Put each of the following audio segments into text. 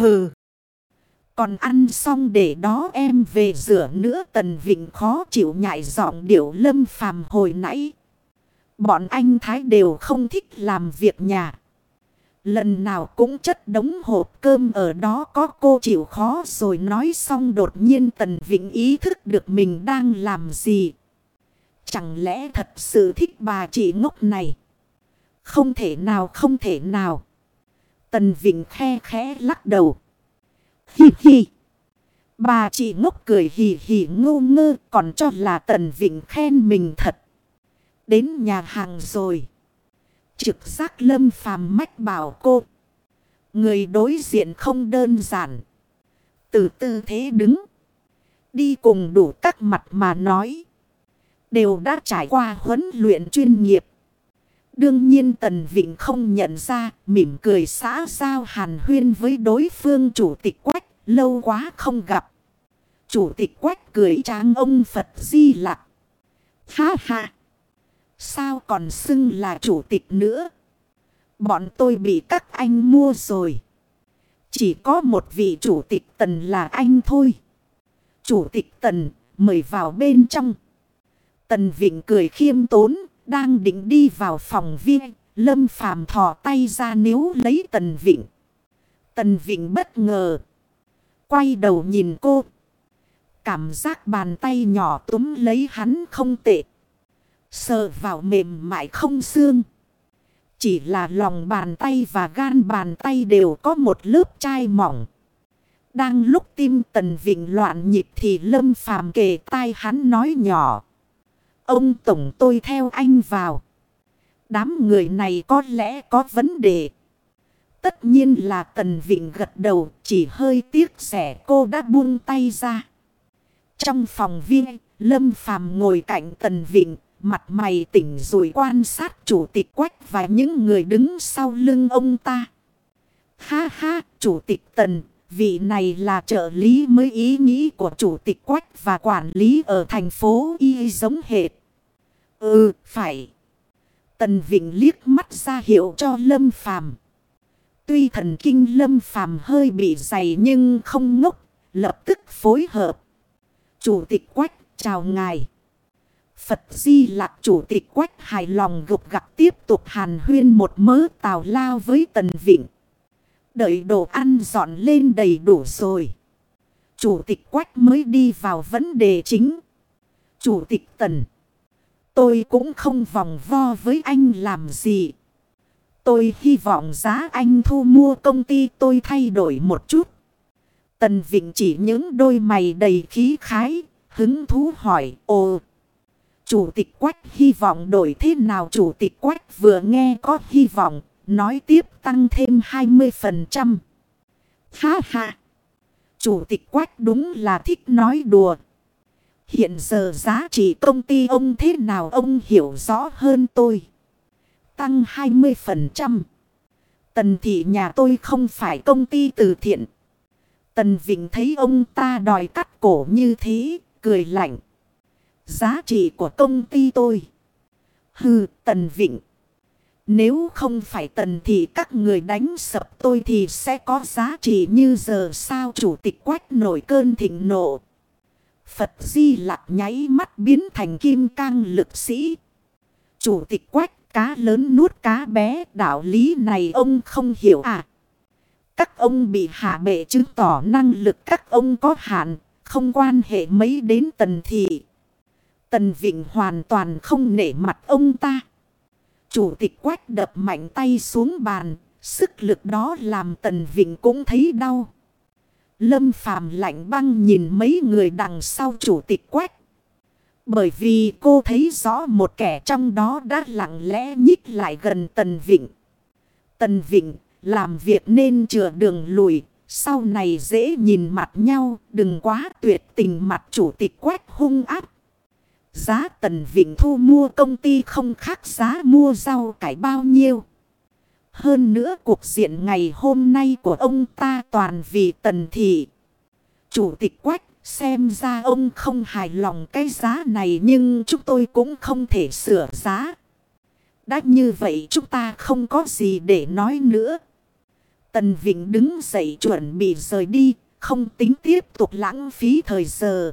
Hừ. Còn ăn xong để đó em về rửa nữa, tần vịnh khó chịu nhại giọng điệu lâm phàm hồi nãy. Bọn anh Thái đều không thích làm việc nhà. Lần nào cũng chất đống hộp cơm ở đó có cô chịu khó rồi nói xong đột nhiên Tần Vĩnh ý thức được mình đang làm gì. Chẳng lẽ thật sự thích bà chị ngốc này? Không thể nào, không thể nào. Tần vịnh khe khẽ lắc đầu. Hi hi. Bà chị ngốc cười hì hì ngu ngơ, còn cho là Tần vịnh khen mình thật. Đến nhà hàng rồi. Trực giác lâm phàm mách bảo cô. Người đối diện không đơn giản. Từ tư thế đứng. Đi cùng đủ các mặt mà nói. Đều đã trải qua huấn luyện chuyên nghiệp. Đương nhiên Tần Vịnh không nhận ra, mỉm cười xã giao hàn huyên với đối phương chủ tịch quách, lâu quá không gặp. Chủ tịch quách cười trang ông Phật Di Lặc. Ha ha! Sao còn xưng là chủ tịch nữa? Bọn tôi bị các anh mua rồi. Chỉ có một vị chủ tịch tần là anh thôi. Chủ tịch tần mời vào bên trong. Tần Vịnh cười khiêm tốn, đang định đi vào phòng viên. Lâm Phàm thò tay ra nếu lấy Tần Vịnh. Tần Vịnh bất ngờ. Quay đầu nhìn cô. Cảm giác bàn tay nhỏ túm lấy hắn không tệ. sợ vào mềm mại không xương. Chỉ là lòng bàn tay và gan bàn tay đều có một lớp chai mỏng. Đang lúc tim tần vịnh loạn nhịp thì lâm phàm kề tai hắn nói nhỏ. Ông Tổng tôi theo anh vào. Đám người này có lẽ có vấn đề. Tất nhiên là tần vịnh gật đầu chỉ hơi tiếc rẻ cô đã buông tay ra. Trong phòng viên, Lâm Phàm ngồi cạnh tần vịnh, Mặt mày tỉnh rồi quan sát chủ tịch quách và những người đứng sau lưng ông ta. Ha ha, chủ tịch tần, vị này là trợ lý mới ý nghĩ của chủ tịch quách và quản lý ở thành phố Y giống hệt. Ừ, phải. Tần Vịnh liếc mắt ra hiệu cho Lâm Phàm. Tuy thần kinh Lâm Phàm hơi bị dày nhưng không ngốc, lập tức phối hợp. Chủ tịch Quách, chào ngài. Phật Di Lạc chủ tịch quách hài lòng gục gặp tiếp tục hàn huyên một mớ tào lao với Tần Vịnh. Đợi đồ ăn dọn lên đầy đủ rồi. Chủ tịch quách mới đi vào vấn đề chính. Chủ tịch Tần. Tôi cũng không vòng vo với anh làm gì. Tôi hy vọng giá anh thu mua công ty tôi thay đổi một chút. Tần Vịnh chỉ những đôi mày đầy khí khái, hứng thú hỏi, ồ, Chủ tịch Quách hy vọng đổi thế nào Chủ tịch Quách vừa nghe có hy vọng, nói tiếp tăng thêm 20%. Ha ha! Chủ tịch Quách đúng là thích nói đùa. Hiện giờ giá trị công ty ông thế nào ông hiểu rõ hơn tôi. Tăng 20%. Tần thị nhà tôi không phải công ty từ thiện. Tần Vịnh thấy ông ta đòi cắt cổ như thế, cười lạnh. Giá trị của công ty tôi. Hừ, Tần Vịnh. Nếu không phải Tần thì các người đánh sập tôi thì sẽ có giá trị như giờ sao chủ tịch quách nổi cơn thịnh nộ. Phật Di Lặc nháy mắt biến thành kim cang lực sĩ. Chủ tịch quách cá lớn nuốt cá bé đạo lý này ông không hiểu à. Các ông bị hạ bệ chứng tỏ năng lực các ông có hạn, không quan hệ mấy đến tần thị. Tần Vịnh hoàn toàn không nể mặt ông ta. Chủ tịch quách đập mạnh tay xuống bàn. Sức lực đó làm Tần Vịnh cũng thấy đau. Lâm Phàm lạnh băng nhìn mấy người đằng sau chủ tịch quách. Bởi vì cô thấy rõ một kẻ trong đó đã lặng lẽ nhích lại gần Tần Vịnh. Tần Vịnh làm việc nên chừa đường lùi. Sau này dễ nhìn mặt nhau, đừng quá tuyệt tình mặt chủ tịch quách hung áp. Giá Tần Vịnh Thu mua công ty không khác giá mua rau cải bao nhiêu. Hơn nữa cuộc diện ngày hôm nay của ông ta toàn vì Tần Thị. Chủ tịch Quách xem ra ông không hài lòng cái giá này nhưng chúng tôi cũng không thể sửa giá. Đã như vậy chúng ta không có gì để nói nữa. Tần Vịnh đứng dậy chuẩn bị rời đi, không tính tiếp tục lãng phí thời giờ.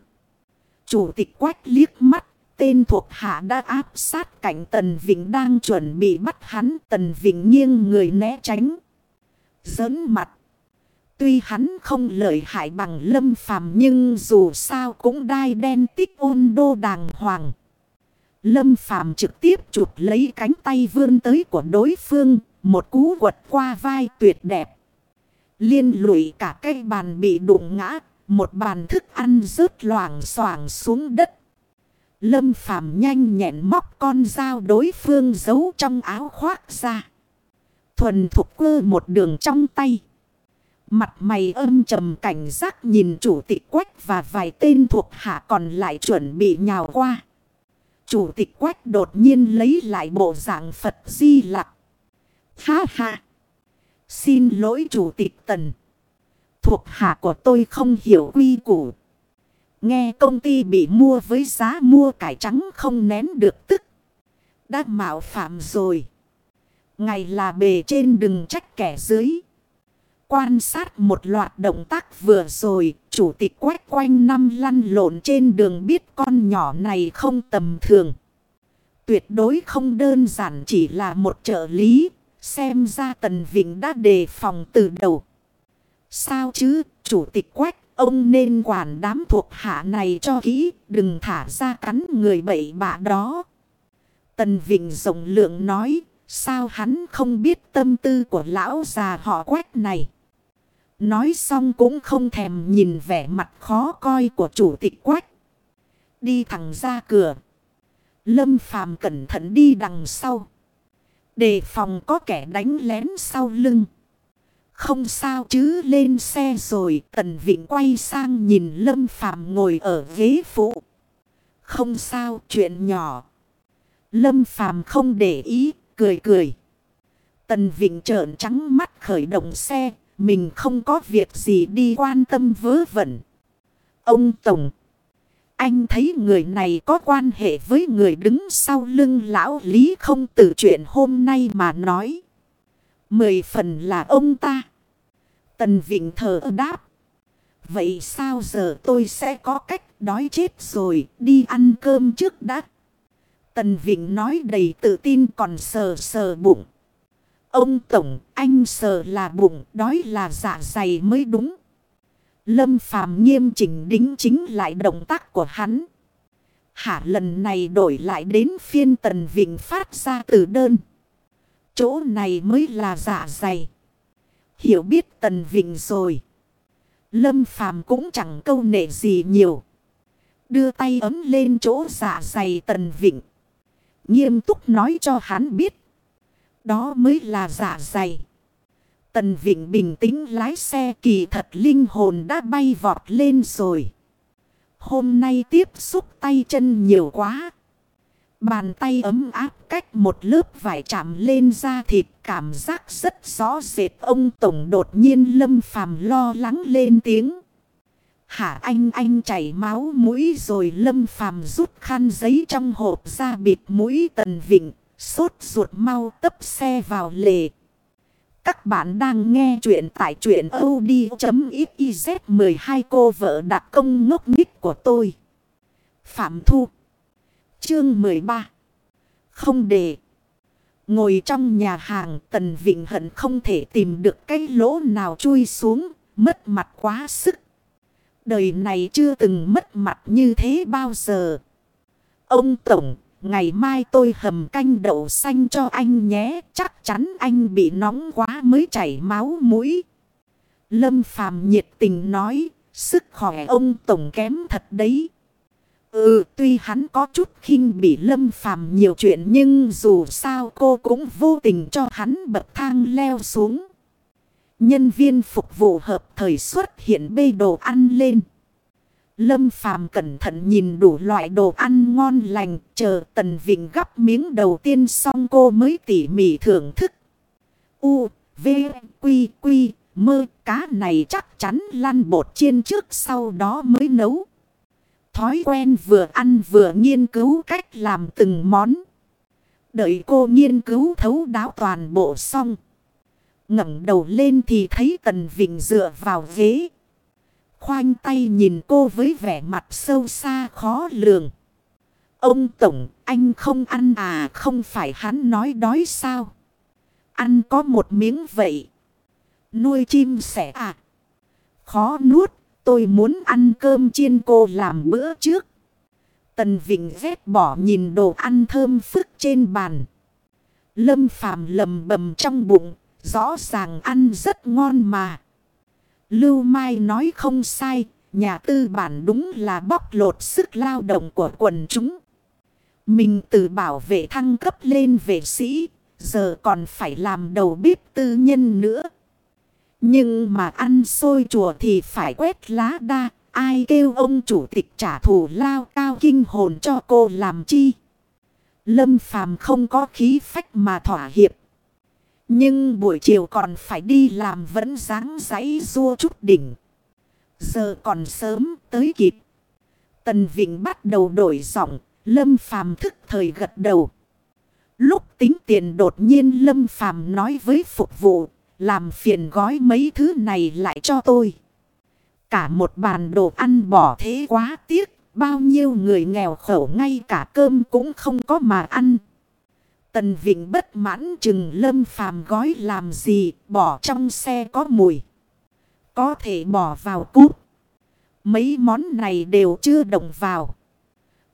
Chủ tịch quách liếc mắt, tên thuộc hạ đã áp sát cạnh Tần Vịnh đang chuẩn bị bắt hắn. Tần Vịnh nghiêng người né tránh. Giỡn mặt. Tuy hắn không lợi hại bằng lâm phàm nhưng dù sao cũng đai đen tích ôn đô đàng hoàng. Lâm phàm trực tiếp chụp lấy cánh tay vươn tới của đối phương, một cú quật qua vai tuyệt đẹp. Liên lụy cả cây bàn bị đụng ngã, một bàn thức ăn rớt loảng xoảng xuống đất. Lâm phàm nhanh nhẹn móc con dao đối phương giấu trong áo khoác ra. Thuần thục cơ một đường trong tay. Mặt mày âm trầm cảnh giác nhìn chủ tịch quách và vài tên thuộc hạ còn lại chuẩn bị nhào qua. Chủ tịch quách đột nhiên lấy lại bộ dạng Phật di lặc. Ha ha! Xin lỗi chủ tịch tần. Thuộc hạ của tôi không hiểu quy củ. Nghe công ty bị mua với giá mua cải trắng không nén được tức. Đã mạo phạm rồi. Ngày là bề trên đừng trách kẻ dưới. Quan sát một loạt động tác vừa rồi, chủ tịch quét quanh năm lăn lộn trên đường biết con nhỏ này không tầm thường. Tuyệt đối không đơn giản chỉ là một trợ lý, xem ra Tần Vịnh đã đề phòng từ đầu. Sao chứ, chủ tịch quét, ông nên quản đám thuộc hạ này cho kỹ, đừng thả ra cắn người bậy bạ đó. Tần Vịnh rộng lượng nói, sao hắn không biết tâm tư của lão già họ quét này. Nói xong cũng không thèm nhìn vẻ mặt khó coi của chủ tịch quách. Đi thẳng ra cửa. Lâm phàm cẩn thận đi đằng sau. Đề phòng có kẻ đánh lén sau lưng. Không sao chứ lên xe rồi, tần vịnh quay sang nhìn lâm phàm ngồi ở ghế phụ. Không sao, chuyện nhỏ. Lâm phàm không để ý, cười cười. Tần vịnh trợn trắng mắt khởi động xe, mình không có việc gì đi quan tâm vớ vẩn. Ông Tổng. Anh thấy người này có quan hệ với người đứng sau lưng lão Lý không từ chuyện hôm nay mà nói. Mười phần là ông ta. Tần Vịnh thở đáp. Vậy sao giờ tôi sẽ có cách đói chết rồi đi ăn cơm trước đã. Tần Vịnh nói đầy tự tin còn sờ sờ bụng. Ông Tổng, anh sờ là bụng, đói là dạ dày mới đúng. Lâm Phàm nghiêm chỉnh đính chính lại động tác của hắn. Hả lần này đổi lại đến phiên Tần Vịnh phát ra từ đơn. Chỗ này mới là giả dày. Hiểu biết Tần Vịnh rồi. Lâm Phàm cũng chẳng câu nệ gì nhiều. Đưa tay ấm lên chỗ giả dày Tần Vịnh. Nghiêm túc nói cho hắn biết. Đó mới là giả dày. Tần Vịnh bình tĩnh lái xe kỳ thật linh hồn đã bay vọt lên rồi. Hôm nay tiếp xúc tay chân nhiều quá. Bàn tay ấm áp cách một lớp vải chạm lên da thịt, cảm giác rất rõ rệt. Ông Tổng đột nhiên lâm phàm lo lắng lên tiếng. Hả anh anh chảy máu mũi rồi lâm phàm rút khăn giấy trong hộp ra bịt mũi tần vịnh. Sốt ruột mau tấp xe vào lề. Các bạn đang nghe chuyện tại chuyện od.xyz 12 cô vợ đặc công ngốc nghích của tôi. Phạm Thu Chương 13 Không để Ngồi trong nhà hàng Tần Vịnh Hận không thể tìm được cái lỗ nào chui xuống, mất mặt quá sức. Đời này chưa từng mất mặt như thế bao giờ. Ông Tổng Ngày mai tôi hầm canh đậu xanh cho anh nhé. Chắc chắn anh bị nóng quá mới chảy máu mũi. Lâm Phàm nhiệt tình nói. Sức khỏe ông Tổng kém thật đấy. Ừ tuy hắn có chút khinh bị Lâm Phàm nhiều chuyện. Nhưng dù sao cô cũng vô tình cho hắn bậc thang leo xuống. Nhân viên phục vụ hợp thời xuất hiện bê đồ ăn lên. Lâm Phàm cẩn thận nhìn đủ loại đồ ăn ngon lành, chờ Tần Vịnh gắp miếng đầu tiên xong cô mới tỉ mỉ thưởng thức. U, V, Quy, Quy, mơ cá này chắc chắn lăn bột chiên trước sau đó mới nấu. Thói quen vừa ăn vừa nghiên cứu cách làm từng món. Đợi cô nghiên cứu thấu đáo toàn bộ xong. ngẩng đầu lên thì thấy Tần Vịnh dựa vào ghế. Khoanh tay nhìn cô với vẻ mặt sâu xa khó lường. Ông Tổng, anh không ăn à, không phải hắn nói đói sao? Ăn có một miếng vậy. Nuôi chim sẻ à? Khó nuốt, tôi muốn ăn cơm chiên cô làm bữa trước. Tần Vịnh ghét bỏ nhìn đồ ăn thơm phức trên bàn. Lâm Phàm lầm bầm trong bụng, rõ ràng ăn rất ngon mà. Lưu Mai nói không sai, nhà tư bản đúng là bóc lột sức lao động của quần chúng. Mình từ bảo vệ thăng cấp lên vệ sĩ, giờ còn phải làm đầu bếp tư nhân nữa. Nhưng mà ăn xôi chùa thì phải quét lá đa, ai kêu ông chủ tịch trả thù lao cao kinh hồn cho cô làm chi. Lâm phàm không có khí phách mà thỏa hiệp. Nhưng buổi chiều còn phải đi làm vẫn dáng giấy rua chút đỉnh. Giờ còn sớm tới kịp. Tần Vịnh bắt đầu đổi giọng, Lâm Phàm thức thời gật đầu. Lúc tính tiền đột nhiên Lâm Phàm nói với phục vụ, làm phiền gói mấy thứ này lại cho tôi. Cả một bàn đồ ăn bỏ thế quá tiếc, bao nhiêu người nghèo khổ ngay cả cơm cũng không có mà ăn. Tần Vịnh bất mãn chừng Lâm Phàm gói làm gì, bỏ trong xe có mùi. Có thể bỏ vào cút. Mấy món này đều chưa động vào.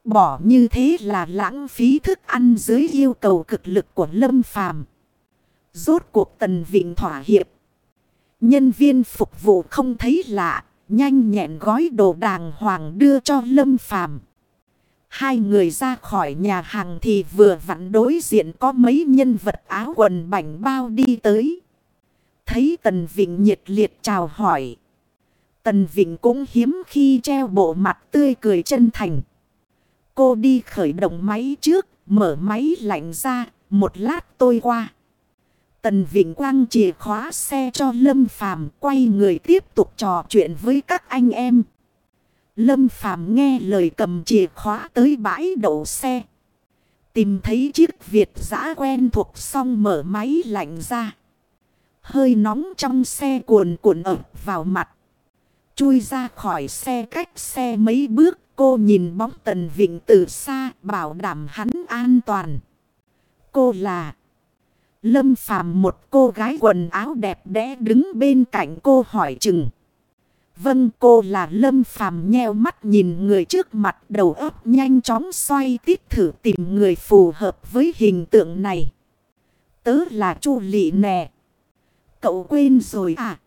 Bỏ như thế là lãng phí thức ăn dưới yêu cầu cực lực của Lâm Phàm. Rốt cuộc Tần Vịnh thỏa hiệp. Nhân viên phục vụ không thấy lạ, nhanh nhẹn gói đồ đàng hoàng đưa cho Lâm Phàm. Hai người ra khỏi nhà hàng thì vừa vặn đối diện có mấy nhân vật áo quần bảnh bao đi tới. Thấy Tần Vịnh nhiệt liệt chào hỏi. Tần Vịnh cũng hiếm khi treo bộ mặt tươi cười chân thành. Cô đi khởi động máy trước, mở máy lạnh ra, một lát tôi qua. Tần Vịnh Quang chìa khóa xe cho Lâm Phàm quay người tiếp tục trò chuyện với các anh em. Lâm Phàm nghe lời cầm chìa khóa tới bãi đậu xe. Tìm thấy chiếc Việt giã quen thuộc xong mở máy lạnh ra. Hơi nóng trong xe cuồn cuộn ập vào mặt. Chui ra khỏi xe cách xe mấy bước, cô nhìn bóng Tần Vịnh từ xa bảo đảm hắn an toàn. Cô là... Lâm Phàm một cô gái quần áo đẹp đẽ đứng bên cạnh cô hỏi chừng. Vâng cô là Lâm Phàm nheo mắt nhìn người trước mặt đầu óc nhanh chóng xoay tít thử tìm người phù hợp với hình tượng này. Tớ là Chu Lị nè. Cậu quên rồi à?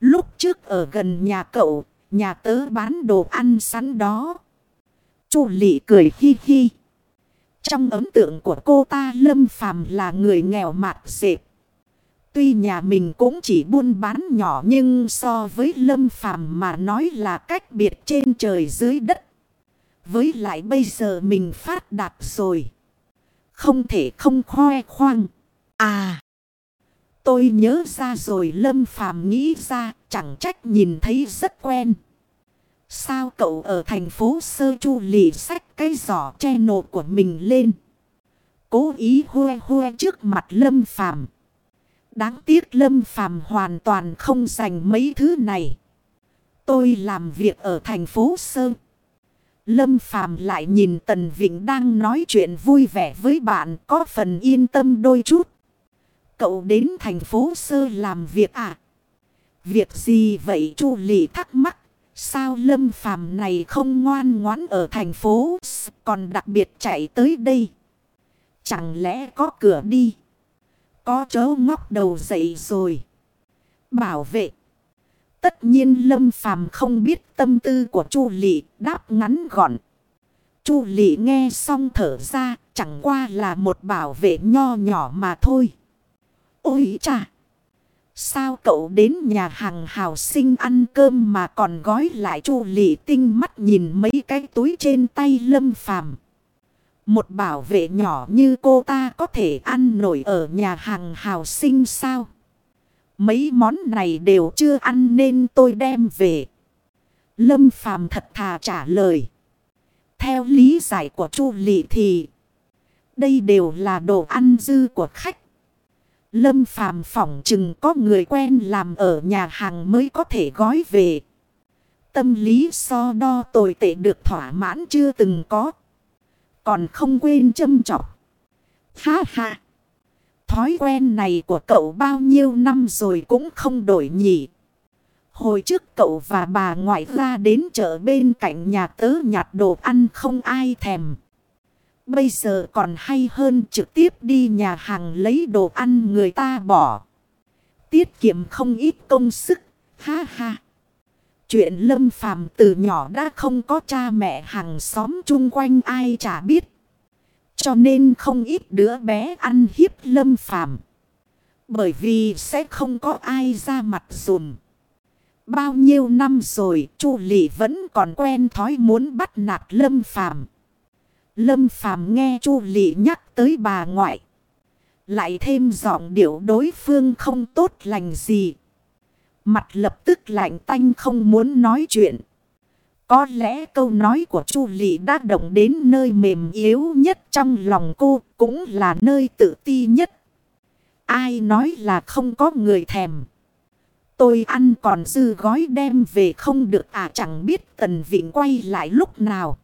Lúc trước ở gần nhà cậu, nhà tớ bán đồ ăn sẵn đó. Chu Lị cười hi hi. Trong ấn tượng của cô ta, Lâm Phàm là người nghèo mạt dệt. Tuy nhà mình cũng chỉ buôn bán nhỏ nhưng so với Lâm Phàm mà nói là cách biệt trên trời dưới đất. Với lại bây giờ mình phát đạt rồi. Không thể không khoe khoang. À! Tôi nhớ ra rồi, Lâm Phàm nghĩ ra, chẳng trách nhìn thấy rất quen. Sao cậu ở thành phố Sơ Chu lì sách cái giỏ che nộ của mình lên? Cố ý hoe hoe trước mặt Lâm Phàm Đáng tiếc Lâm Phàm hoàn toàn không dành mấy thứ này. Tôi làm việc ở thành phố Sơ. Lâm Phàm lại nhìn Tần Vịnh đang nói chuyện vui vẻ với bạn, có phần yên tâm đôi chút. Cậu đến thành phố Sơ làm việc à? Việc gì vậy Chu lì thắc mắc. Sao Lâm Phàm này không ngoan ngoãn ở thành phố còn đặc biệt chạy tới đây? Chẳng lẽ có cửa đi? Có chớ ngóc đầu dậy rồi. Bảo vệ. Tất nhiên Lâm Phàm không biết tâm tư của Chu Lị đáp ngắn gọn. Chu Lị nghe xong thở ra, chẳng qua là một bảo vệ nho nhỏ mà thôi. Ôi chà! Sao cậu đến nhà hàng hào sinh ăn cơm mà còn gói lại chu lị tinh mắt nhìn mấy cái túi trên tay lâm phàm. Một bảo vệ nhỏ như cô ta có thể ăn nổi ở nhà hàng hào sinh sao? Mấy món này đều chưa ăn nên tôi đem về. Lâm phàm thật thà trả lời. Theo lý giải của chu lị thì đây đều là đồ ăn dư của khách. Lâm phàm phỏng chừng có người quen làm ở nhà hàng mới có thể gói về. Tâm lý so đo tồi tệ được thỏa mãn chưa từng có. Còn không quên châm chọc. Ha ha. Thói quen này của cậu bao nhiêu năm rồi cũng không đổi nhỉ. Hồi trước cậu và bà ngoại ra đến chợ bên cạnh nhà tớ nhặt đồ ăn không ai thèm. Bây giờ còn hay hơn trực tiếp đi nhà hàng lấy đồ ăn người ta bỏ. Tiết kiệm không ít công sức. Ha ha. Chuyện lâm phàm từ nhỏ đã không có cha mẹ hàng xóm chung quanh ai chả biết. Cho nên không ít đứa bé ăn hiếp lâm phàm. Bởi vì sẽ không có ai ra mặt dùm. Bao nhiêu năm rồi, chu lị vẫn còn quen thói muốn bắt nạt lâm phàm. Lâm phàm nghe chu lị nhắc tới bà ngoại. Lại thêm giọng điệu đối phương không tốt lành gì. Mặt lập tức lạnh tanh không muốn nói chuyện. Có lẽ câu nói của Chu Lị đã động đến nơi mềm yếu nhất trong lòng cô, cũng là nơi tự ti nhất. Ai nói là không có người thèm. Tôi ăn còn dư gói đem về không được à chẳng biết Tần Vịnh quay lại lúc nào.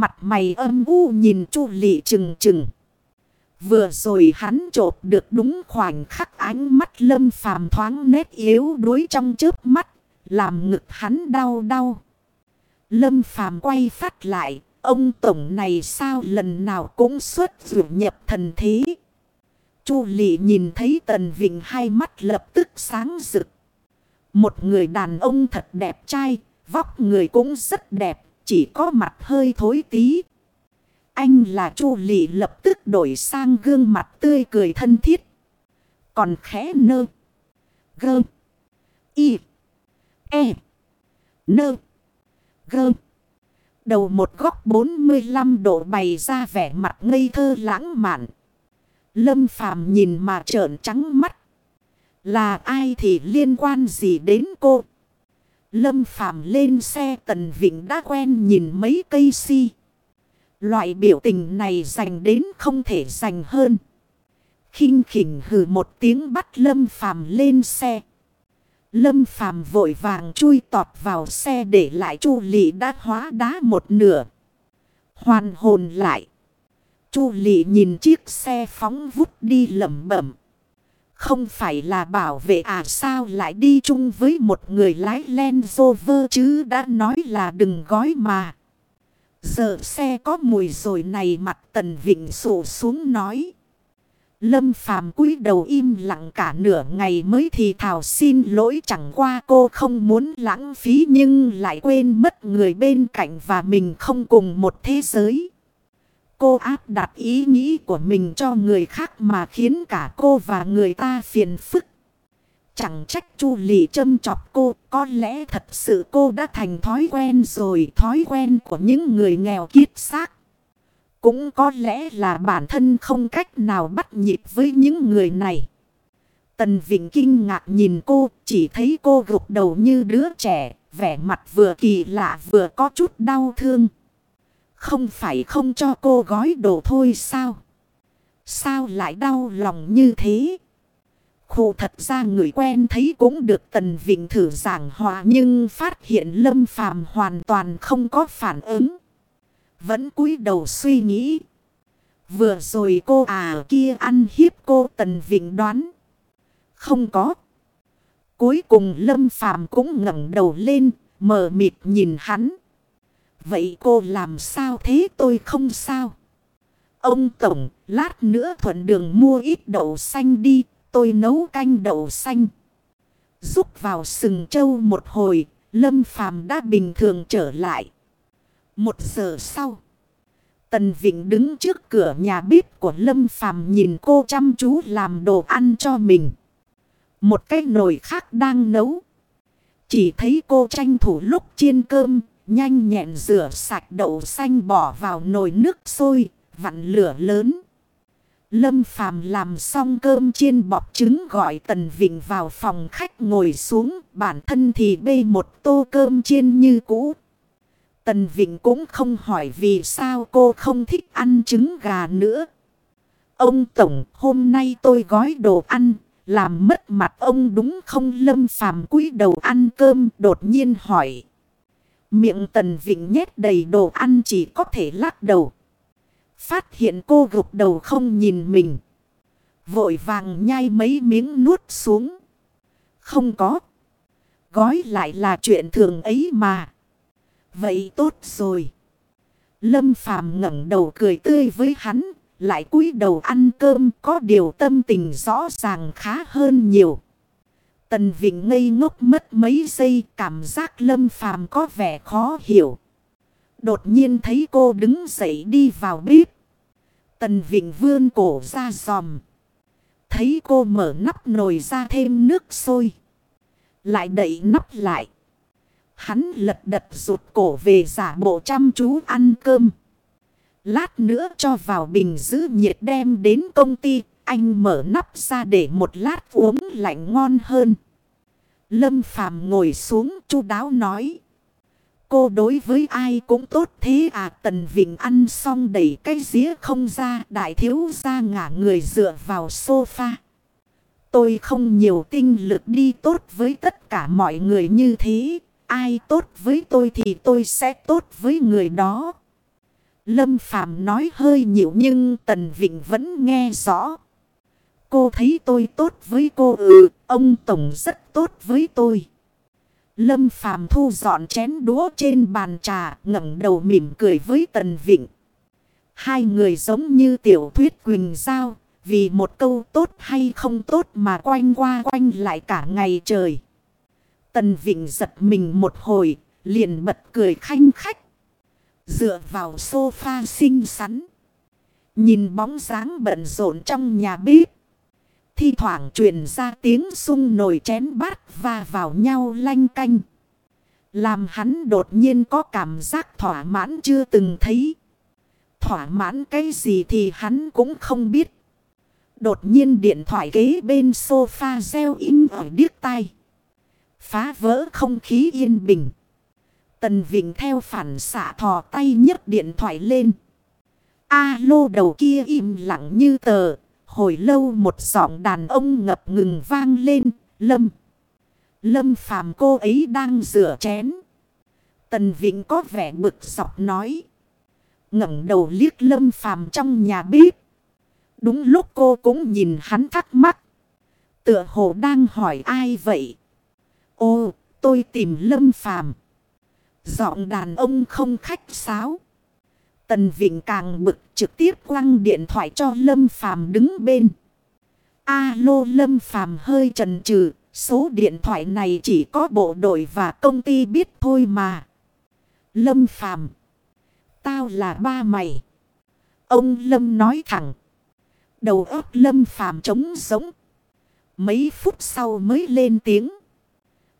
Mặt mày âm u nhìn Chu Lị chừng chừng. Vừa rồi hắn trộp được đúng khoảnh khắc ánh mắt lâm phàm thoáng nét yếu đuối trong chớp mắt, làm ngực hắn đau đau. Lâm phàm quay phát lại, ông tổng này sao lần nào cũng xuất rủ nhập thần thế. Chu lị nhìn thấy tần vịnh hai mắt lập tức sáng rực. Một người đàn ông thật đẹp trai, vóc người cũng rất đẹp, chỉ có mặt hơi thối tí. Anh là Chu Lị lập tức đổi sang gương mặt tươi cười thân thiết. Còn khẽ nơ. Gơ. Y. E. Nơ. Gơ. Đầu một góc 45 độ bày ra vẻ mặt ngây thơ lãng mạn. Lâm phàm nhìn mà trợn trắng mắt. Là ai thì liên quan gì đến cô? Lâm phàm lên xe tần vịnh đã quen nhìn mấy cây si. Loại biểu tình này dành đến không thể dành hơn. khinh khỉnh hừ một tiếng bắt Lâm Phàm lên xe. Lâm Phàm vội vàng chui tọt vào xe để lại Chu Lị đã hóa đá một nửa. Hoàn hồn lại. Chu Lị nhìn chiếc xe phóng vút đi lẩm bẩm. Không phải là bảo vệ à sao lại đi chung với một người lái Land Rover chứ đã nói là đừng gói mà. Giờ xe có mùi rồi này mặt tần vịnh sổ xuống nói. Lâm phàm cúi đầu im lặng cả nửa ngày mới thì thảo xin lỗi chẳng qua cô không muốn lãng phí nhưng lại quên mất người bên cạnh và mình không cùng một thế giới. Cô áp đặt ý nghĩ của mình cho người khác mà khiến cả cô và người ta phiền phức. Chẳng trách chu lì châm chọc cô, có lẽ thật sự cô đã thành thói quen rồi, thói quen của những người nghèo kiết xác. Cũng có lẽ là bản thân không cách nào bắt nhịp với những người này. Tần Vịnh kinh ngạc nhìn cô, chỉ thấy cô gục đầu như đứa trẻ, vẻ mặt vừa kỳ lạ vừa có chút đau thương. Không phải không cho cô gói đồ thôi sao? Sao lại đau lòng như thế? Khổ thật ra người quen thấy cũng được Tần Vịnh thử giảng hòa nhưng phát hiện Lâm Phàm hoàn toàn không có phản ứng. Vẫn cúi đầu suy nghĩ. Vừa rồi cô à kia ăn hiếp cô Tần Vịnh đoán. Không có. Cuối cùng Lâm Phàm cũng ngẩng đầu lên, mờ mịt nhìn hắn. Vậy cô làm sao thế tôi không sao? Ông Tổng, lát nữa thuận đường mua ít đậu xanh đi, tôi nấu canh đậu xanh. rút vào sừng châu một hồi, Lâm Phàm đã bình thường trở lại. Một giờ sau, Tần Vịnh đứng trước cửa nhà bếp của Lâm Phàm nhìn cô chăm chú làm đồ ăn cho mình. Một cái nồi khác đang nấu. Chỉ thấy cô tranh thủ lúc chiên cơm, nhanh nhẹn rửa sạch đậu xanh bỏ vào nồi nước sôi, vặn lửa lớn. Lâm Phàm làm xong cơm chiên bọc trứng gọi Tần Vịnh vào phòng khách ngồi xuống, bản thân thì bê một tô cơm chiên như cũ. Tần Vịnh cũng không hỏi vì sao cô không thích ăn trứng gà nữa. Ông Tổng, hôm nay tôi gói đồ ăn, làm mất mặt ông đúng không lâm phàm cúi đầu ăn cơm đột nhiên hỏi. Miệng tần vịnh nhét đầy đồ ăn chỉ có thể lắc đầu. Phát hiện cô gục đầu không nhìn mình. Vội vàng nhai mấy miếng nuốt xuống. Không có. Gói lại là chuyện thường ấy mà. Vậy tốt rồi. Lâm Phàm ngẩng đầu cười tươi với hắn. Lại cúi đầu ăn cơm, có điều tâm tình rõ ràng khá hơn nhiều. Tần Vịnh ngây ngốc mất mấy giây, cảm giác Lâm Phàm có vẻ khó hiểu. Đột nhiên thấy cô đứng dậy đi vào bếp. Tần Vịnh vươn cổ ra giòm. Thấy cô mở nắp nồi ra thêm nước sôi. Lại đậy nắp lại. Hắn lật đật rụt cổ về giả bộ chăm chú ăn cơm. Lát nữa cho vào bình giữ nhiệt đem đến công ty. Anh mở nắp ra để một lát uống lạnh ngon hơn. Lâm Phàm ngồi xuống, chu đáo nói. Cô đối với ai cũng tốt thế à Tần Vịnh ăn xong đẩy cái dĩa không ra, đại thiếu ra ngả người dựa vào sofa. Tôi không nhiều tinh lực đi tốt với tất cả mọi người như thế. Ai tốt với tôi thì tôi sẽ tốt với người đó. Lâm Phàm nói hơi nhiều nhưng Tần Vịnh vẫn nghe rõ. Cô thấy tôi tốt với cô ừ, ông Tổng rất tốt với tôi. Lâm Phàm thu dọn chén đũa trên bàn trà, ngẩng đầu mỉm cười với Tần Vịnh. Hai người giống như tiểu thuyết Quỳnh Giao, vì một câu tốt hay không tốt mà quanh qua quanh lại cả ngày trời. Tần Vịnh giật mình một hồi, liền bật cười khanh khách. Dựa vào sofa xinh xắn. Nhìn bóng dáng bận rộn trong nhà bếp. Thi thoảng truyền ra tiếng sung nồi chén bát và vào nhau lanh canh. Làm hắn đột nhiên có cảm giác thỏa mãn chưa từng thấy. Thỏa mãn cái gì thì hắn cũng không biết. Đột nhiên điện thoại kế bên sofa reo in ở điếc tai. Phá vỡ không khí yên bình. Tần Vịnh theo phản xạ thò tay nhấc điện thoại lên. Alo, đầu kia im lặng như tờ. Hồi lâu một giọng đàn ông ngập ngừng vang lên. Lâm. Lâm phàm cô ấy đang rửa chén. Tần Vịnh có vẻ bực sọc nói. ngẩng đầu liếc lâm phàm trong nhà bếp. Đúng lúc cô cũng nhìn hắn thắc mắc. Tựa hồ đang hỏi ai vậy? Ô, tôi tìm lâm phàm. Giọng đàn ông không khách sáo. Tần Vịnh càng bực trực tiếp quăng điện thoại cho Lâm Phàm đứng bên. Alo Lâm Phàm hơi trần trừ, số điện thoại này chỉ có bộ đội và công ty biết thôi mà. Lâm Phàm Tao là ba mày. Ông Lâm nói thẳng. Đầu óc Lâm Phàm trống giống. Mấy phút sau mới lên tiếng.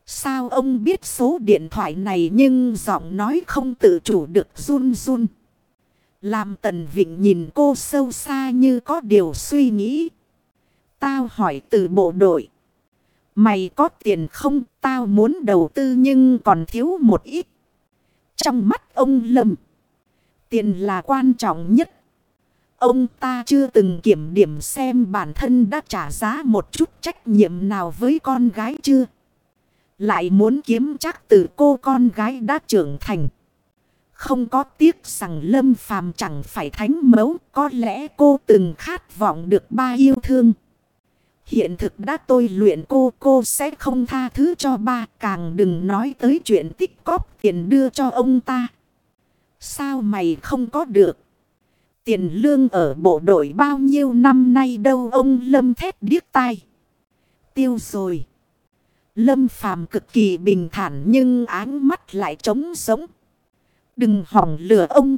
Sao ông biết số điện thoại này nhưng giọng nói không tự chủ được run run. Làm Tần Vịnh nhìn cô sâu xa như có điều suy nghĩ. Tao hỏi từ bộ đội. Mày có tiền không? Tao muốn đầu tư nhưng còn thiếu một ít. Trong mắt ông Lâm. Tiền là quan trọng nhất. Ông ta chưa từng kiểm điểm xem bản thân đã trả giá một chút trách nhiệm nào với con gái chưa. Lại muốn kiếm chắc từ cô con gái đã trưởng thành. Không có tiếc rằng Lâm Phàm chẳng phải thánh mẫu, có lẽ cô từng khát vọng được ba yêu thương. Hiện thực đã tôi luyện cô, cô sẽ không tha thứ cho ba, càng đừng nói tới chuyện tích cóp tiền đưa cho ông ta. Sao mày không có được? Tiền lương ở bộ đội bao nhiêu năm nay đâu ông Lâm thét điếc tai. Tiêu rồi. Lâm Phàm cực kỳ bình thản nhưng áng mắt lại trống sống. Đừng hỏng lửa ông.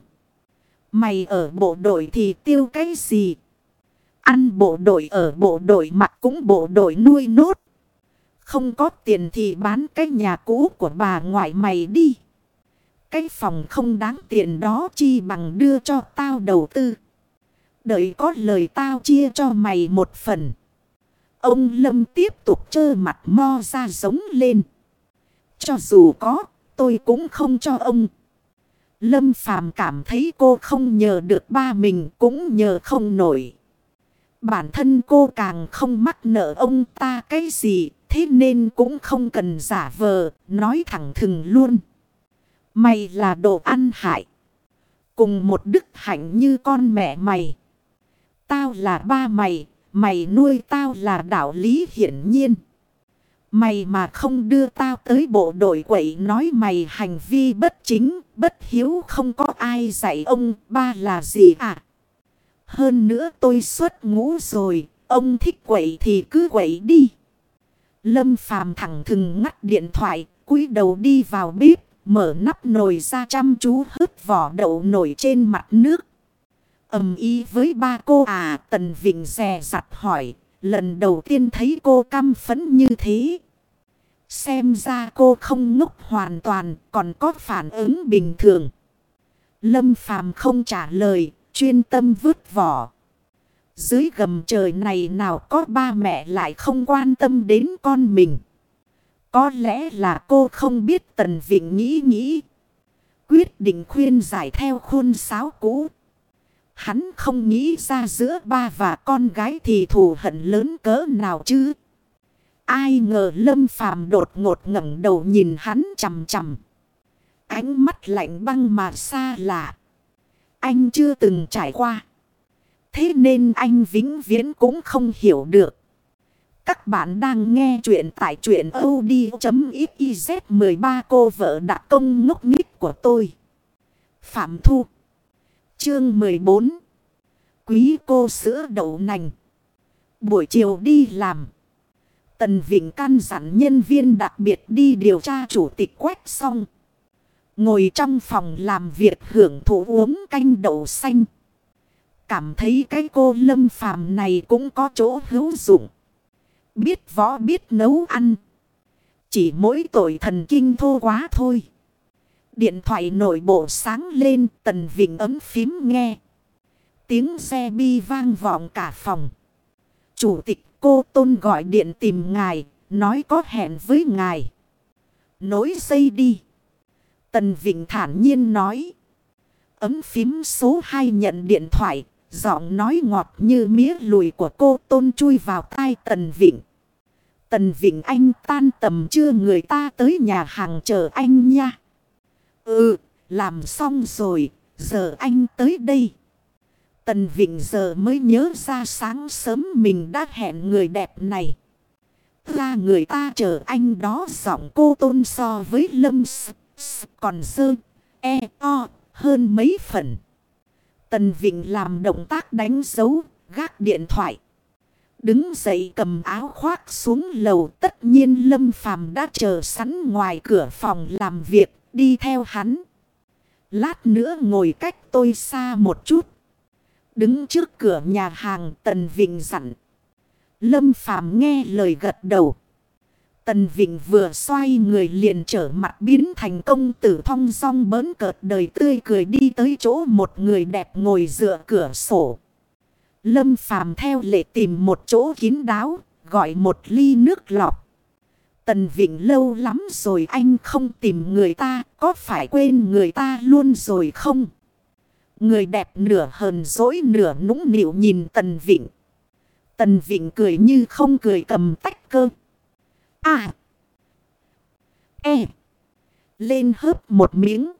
Mày ở bộ đội thì tiêu cái gì? Ăn bộ đội ở bộ đội mặc cũng bộ đội nuôi nốt. Không có tiền thì bán cái nhà cũ của bà ngoại mày đi. Cái phòng không đáng tiền đó chi bằng đưa cho tao đầu tư. Đợi có lời tao chia cho mày một phần. Ông Lâm tiếp tục trơ mặt mo ra giống lên. Cho dù có, tôi cũng không cho ông. Lâm Phàm cảm thấy cô không nhờ được ba mình cũng nhờ không nổi. Bản thân cô càng không mắc nợ ông ta cái gì, thế nên cũng không cần giả vờ, nói thẳng thừng luôn. Mày là đồ ăn hại. Cùng một đức hạnh như con mẹ mày. Tao là ba mày, mày nuôi tao là đạo lý hiển nhiên. Mày mà không đưa tao tới bộ đội quậy nói mày hành vi bất chính, bất hiếu không có ai dạy ông, ba là gì à? Hơn nữa tôi xuất ngũ rồi, ông thích quậy thì cứ quậy đi. Lâm phàm thẳng thừng ngắt điện thoại, cúi đầu đi vào bếp, mở nắp nồi ra chăm chú hớt vỏ đậu nổi trên mặt nước. ầm ý với ba cô à, Tần Vịnh rè rặt hỏi, lần đầu tiên thấy cô căm phẫn như thế. Xem ra cô không ngốc hoàn toàn, còn có phản ứng bình thường. Lâm Phàm không trả lời, chuyên tâm vứt vỏ. Dưới gầm trời này nào có ba mẹ lại không quan tâm đến con mình. Có lẽ là cô không biết Tần Vịnh nghĩ nghĩ. Quyết định khuyên giải theo khuôn sáo cũ. Hắn không nghĩ ra giữa ba và con gái thì thù hận lớn cỡ nào chứ. Ai ngờ Lâm Phàm đột ngột ngẩng đầu nhìn hắn chầm chầm. Ánh mắt lạnh băng mà xa lạ. Anh chưa từng trải qua. Thế nên anh vĩnh viễn cũng không hiểu được. Các bạn đang nghe chuyện tại chuyện od.xyz 13 cô vợ đã công ngốc nghích của tôi. Phạm Thu Chương 14 Quý cô sữa đậu nành Buổi chiều đi làm Tần Vịnh căn dặn nhân viên đặc biệt đi điều tra chủ tịch quét xong. Ngồi trong phòng làm việc hưởng thụ uống canh đậu xanh. Cảm thấy cái cô lâm phàm này cũng có chỗ hữu dụng. Biết võ biết nấu ăn. Chỉ mỗi tội thần kinh thô quá thôi. Điện thoại nội bộ sáng lên tần vịnh ấm phím nghe. Tiếng xe bi vang vọng cả phòng. Chủ tịch cô tôn gọi điện tìm ngài, nói có hẹn với ngài. Nối dây đi. Tần Vịnh thản nhiên nói. Ấm phím số 2 nhận điện thoại, giọng nói ngọt như mía lùi của cô tôn chui vào tai Tần Vịnh. Tần Vịnh anh tan tầm chưa người ta tới nhà hàng chờ anh nha. Ừ, làm xong rồi, giờ anh tới đây. Tần Vịnh giờ mới nhớ ra sáng sớm mình đã hẹn người đẹp này. Ra người ta chờ anh đó giọng cô tôn so với lâm s, s, còn sơ, e, o, hơn mấy phần. Tần Vịnh làm động tác đánh dấu, gác điện thoại. Đứng dậy cầm áo khoác xuống lầu tất nhiên Lâm Phàm đã chờ sẵn ngoài cửa phòng làm việc đi theo hắn. Lát nữa ngồi cách tôi xa một chút. Đứng trước cửa nhà hàng Tần Vịnh dặn. Lâm Phàm nghe lời gật đầu. Tần Vịnh vừa xoay người liền trở mặt biến thành công tử thong song bớn cợt đời tươi cười đi tới chỗ một người đẹp ngồi dựa cửa sổ. Lâm Phàm theo lệ tìm một chỗ kín đáo, gọi một ly nước lọc. Tần Vịnh lâu lắm rồi anh không tìm người ta, có phải quên người ta luôn rồi không? Người đẹp nửa hờn dỗi nửa nũng nịu nhìn Tần Vịnh. Tần Vịnh cười như không cười cầm tách cơ. À! E! Lên hớp một miếng.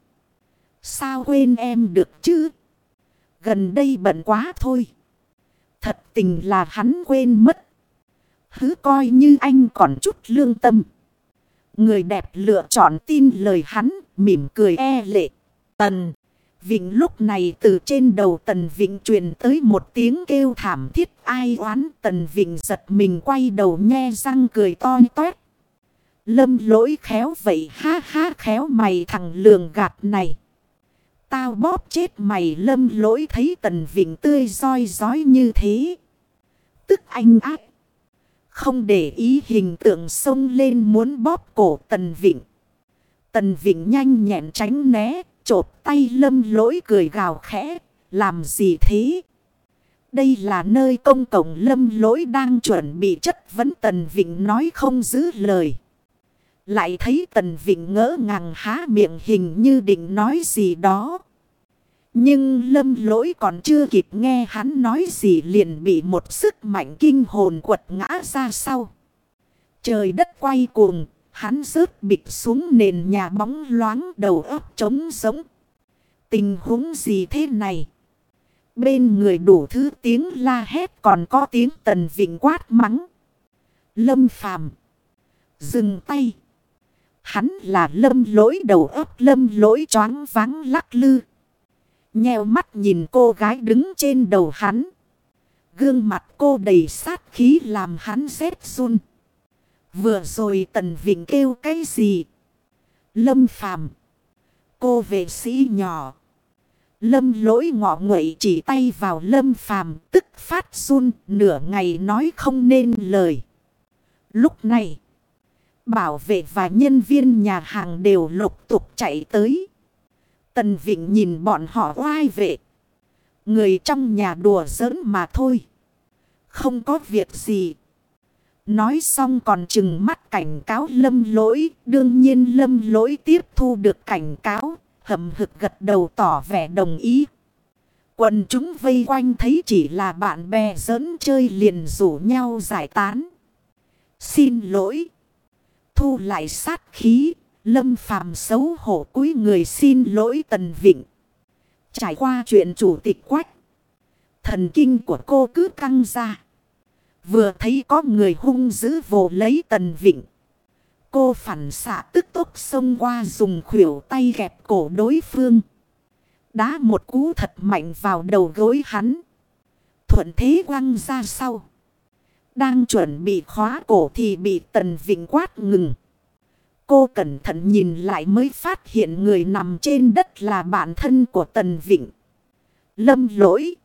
Sao quên em được chứ? Gần đây bận quá thôi. Thật tình là hắn quên mất. Hứ coi như anh còn chút lương tâm. Người đẹp lựa chọn tin lời hắn, mỉm cười e lệ. Tần. Vịnh lúc này từ trên đầu Tần Vịnh truyền tới một tiếng kêu thảm thiết ai oán. Tần Vịnh giật mình quay đầu nhe răng cười to toét. Lâm lỗi khéo vậy ha ha khéo mày thằng lường gạt này. Tao bóp chết mày lâm lỗi thấy Tần Vịnh tươi roi rói như thế. Tức anh ác. Không để ý hình tượng sông lên muốn bóp cổ Tần Vịnh. Tần Vịnh nhanh nhẹn tránh né, chộp tay lâm lỗi cười gào khẽ. Làm gì thế? Đây là nơi công cộng lâm lỗi đang chuẩn bị chất vấn Tần Vịnh nói không giữ lời. Lại thấy Tần Vịnh ngỡ ngàng há miệng hình như định nói gì đó. Nhưng lâm lỗi còn chưa kịp nghe hắn nói gì liền bị một sức mạnh kinh hồn quật ngã ra sau. Trời đất quay cuồng, hắn rớt bịch xuống nền nhà bóng loáng đầu óc trống sống. Tình huống gì thế này? Bên người đủ thứ tiếng la hét còn có tiếng tần vịnh quát mắng. Lâm phàm. Dừng tay. Hắn là lâm lỗi đầu óc lâm lỗi choáng váng lắc lư. Nheo mắt nhìn cô gái đứng trên đầu hắn. Gương mặt cô đầy sát khí làm hắn rét run. Vừa rồi Tần Vịnh kêu cái gì? Lâm Phàm Cô vệ sĩ nhỏ. Lâm lỗi ngọ nguậy chỉ tay vào Lâm Phàm tức phát run nửa ngày nói không nên lời. Lúc này, bảo vệ và nhân viên nhà hàng đều lục tục chạy tới. Tần Vịnh nhìn bọn họ oai vệ. Người trong nhà đùa giỡn mà thôi. Không có việc gì. Nói xong còn chừng mắt cảnh cáo lâm lỗi. Đương nhiên lâm lỗi tiếp thu được cảnh cáo. Hầm hực gật đầu tỏ vẻ đồng ý. Quần chúng vây quanh thấy chỉ là bạn bè giỡn chơi liền rủ nhau giải tán. Xin lỗi. Thu lại sát khí. Lâm phàm xấu hổ cúi người xin lỗi Tần Vịnh. Trải qua chuyện chủ tịch quách. Thần kinh của cô cứ căng ra. Vừa thấy có người hung dữ vồ lấy Tần Vịnh. Cô phản xạ tức tốc xông qua dùng khuỷu tay gẹp cổ đối phương. Đá một cú thật mạnh vào đầu gối hắn. Thuận thế quăng ra sau. Đang chuẩn bị khóa cổ thì bị Tần Vịnh quát ngừng. Cô cẩn thận nhìn lại mới phát hiện người nằm trên đất là bản thân của Tần Vịnh. Lâm lỗi.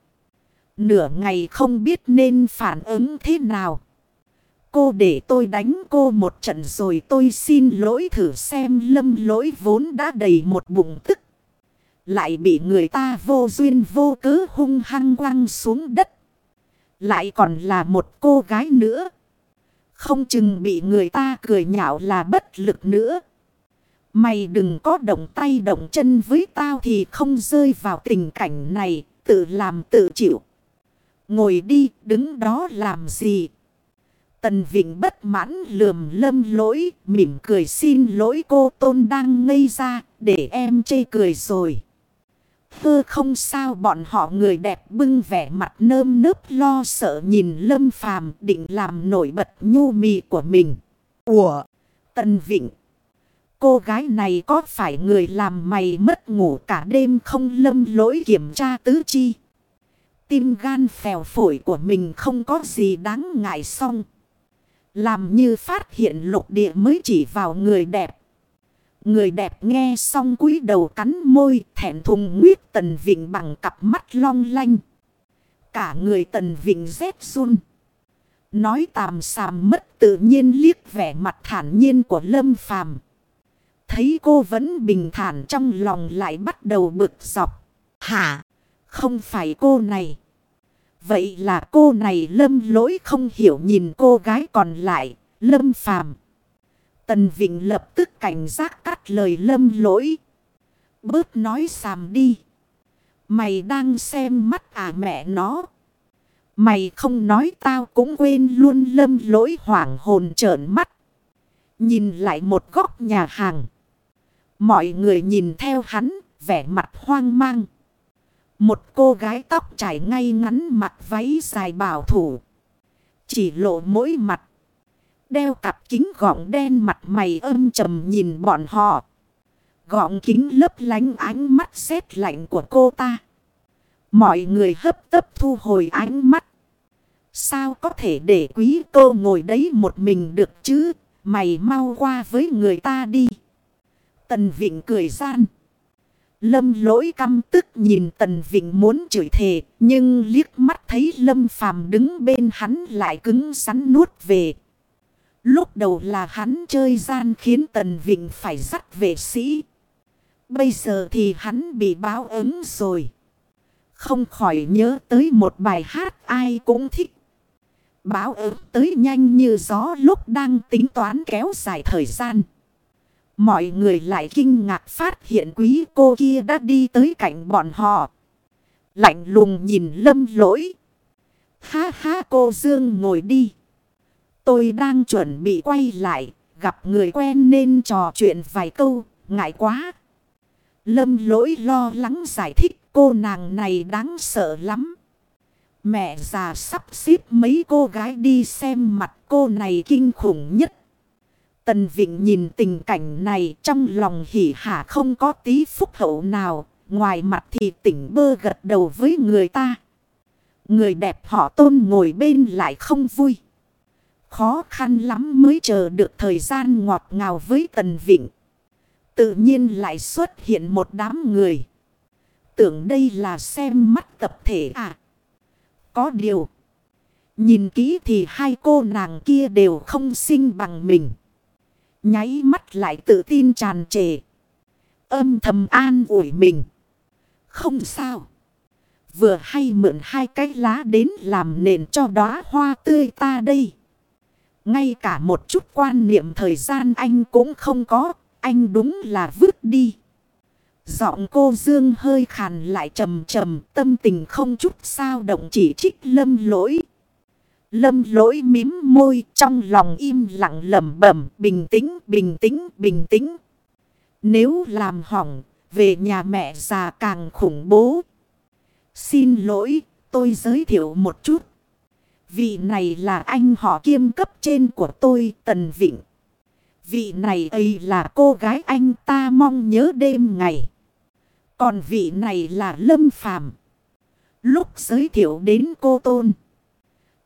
Nửa ngày không biết nên phản ứng thế nào. Cô để tôi đánh cô một trận rồi tôi xin lỗi thử xem lâm lỗi vốn đã đầy một bụng tức. Lại bị người ta vô duyên vô cớ hung hăng quăng xuống đất. Lại còn là một cô gái nữa. Không chừng bị người ta cười nhạo là bất lực nữa. Mày đừng có động tay động chân với tao thì không rơi vào tình cảnh này, tự làm tự chịu. Ngồi đi, đứng đó làm gì? Tần Vịnh bất mãn lườm lâm lỗi, mỉm cười xin lỗi cô Tôn đang ngây ra, để em chê cười rồi. Thơ không sao bọn họ người đẹp bưng vẻ mặt nơm nớp lo sợ nhìn lâm phàm định làm nổi bật nhu mì của mình. Ủa? Tần Vịnh. Cô gái này có phải người làm mày mất ngủ cả đêm không lâm lỗi kiểm tra tứ chi? Tim gan phèo phổi của mình không có gì đáng ngại xong. Làm như phát hiện lục địa mới chỉ vào người đẹp. Người đẹp nghe xong cúi đầu cắn môi thẹn thùng nguyết tần vịnh bằng cặp mắt long lanh. Cả người tần vịnh rét run. Nói tàm sàm mất tự nhiên liếc vẻ mặt thản nhiên của lâm phàm. Thấy cô vẫn bình thản trong lòng lại bắt đầu bực dọc. Hả? Không phải cô này. Vậy là cô này lâm lỗi không hiểu nhìn cô gái còn lại, lâm phàm. Tần Vịnh lập tức cảnh giác cắt lời lâm lỗi. Bớt nói xàm đi. Mày đang xem mắt à mẹ nó. Mày không nói tao cũng quên luôn lâm lỗi hoảng hồn trợn mắt. Nhìn lại một góc nhà hàng. Mọi người nhìn theo hắn, vẻ mặt hoang mang. Một cô gái tóc trải ngay ngắn mặc váy dài bảo thủ. Chỉ lộ mỗi mặt. Đeo cặp kính gọng đen mặt mày âm trầm nhìn bọn họ. Gọng kính lấp lánh ánh mắt rét lạnh của cô ta. Mọi người hấp tấp thu hồi ánh mắt. Sao có thể để quý cô ngồi đấy một mình được chứ? Mày mau qua với người ta đi. Tần Vịnh cười gian. Lâm lỗi căm tức nhìn Tần Vịnh muốn chửi thề. Nhưng liếc mắt thấy Lâm Phàm đứng bên hắn lại cứng rắn nuốt về. Lúc đầu là hắn chơi gian khiến Tần Vịnh phải dắt vệ sĩ. Bây giờ thì hắn bị báo ứng rồi. Không khỏi nhớ tới một bài hát ai cũng thích. Báo ứng tới nhanh như gió lúc đang tính toán kéo dài thời gian. Mọi người lại kinh ngạc phát hiện quý cô kia đã đi tới cạnh bọn họ. Lạnh lùng nhìn lâm lỗi. Ha ha, cô Dương ngồi đi. Tôi đang chuẩn bị quay lại. Gặp người quen nên trò chuyện vài câu. Ngại quá. Lâm lỗi lo lắng giải thích, cô nàng này đáng sợ lắm. Mẹ già sắp xếp mấy cô gái đi xem mặt cô này kinh khủng nhất. Tần Vịnh nhìn tình cảnh này, trong lòng hỉ hả không có tí phúc hậu nào. Ngoài mặt thì tỉnh bơ gật đầu với người ta. Người đẹp họ tôn ngồi bên lại không vui. Khó khăn lắm mới chờ được thời gian ngọt ngào với Tần Vịnh. Tự nhiên lại xuất hiện một đám người. Tưởng đây là xem mắt tập thể à. Có điều. Nhìn kỹ thì hai cô nàng kia đều không xinh bằng mình. Nháy mắt lại tự tin tràn trề. Âm thầm an ủi mình. Không sao. Vừa hay mượn hai cái lá đến làm nền cho đóa hoa tươi ta đây. Ngay cả một chút quan niệm thời gian anh cũng không có. Anh đúng là vứt đi. Giọng cô Dương hơi khàn lại trầm trầm. Tâm tình không chút sao động chỉ trích lâm lỗi. Lâm lỗi mím môi trong lòng im lặng lẩm bẩm bình tĩnh, bình tĩnh, bình tĩnh. Nếu làm hỏng, về nhà mẹ già càng khủng bố. Xin lỗi, tôi giới thiệu một chút. Vị này là anh họ kiêm cấp trên của tôi, Tần Vịnh. Vị này ấy là cô gái anh ta mong nhớ đêm ngày. Còn vị này là Lâm Phàm Lúc giới thiệu đến cô Tôn.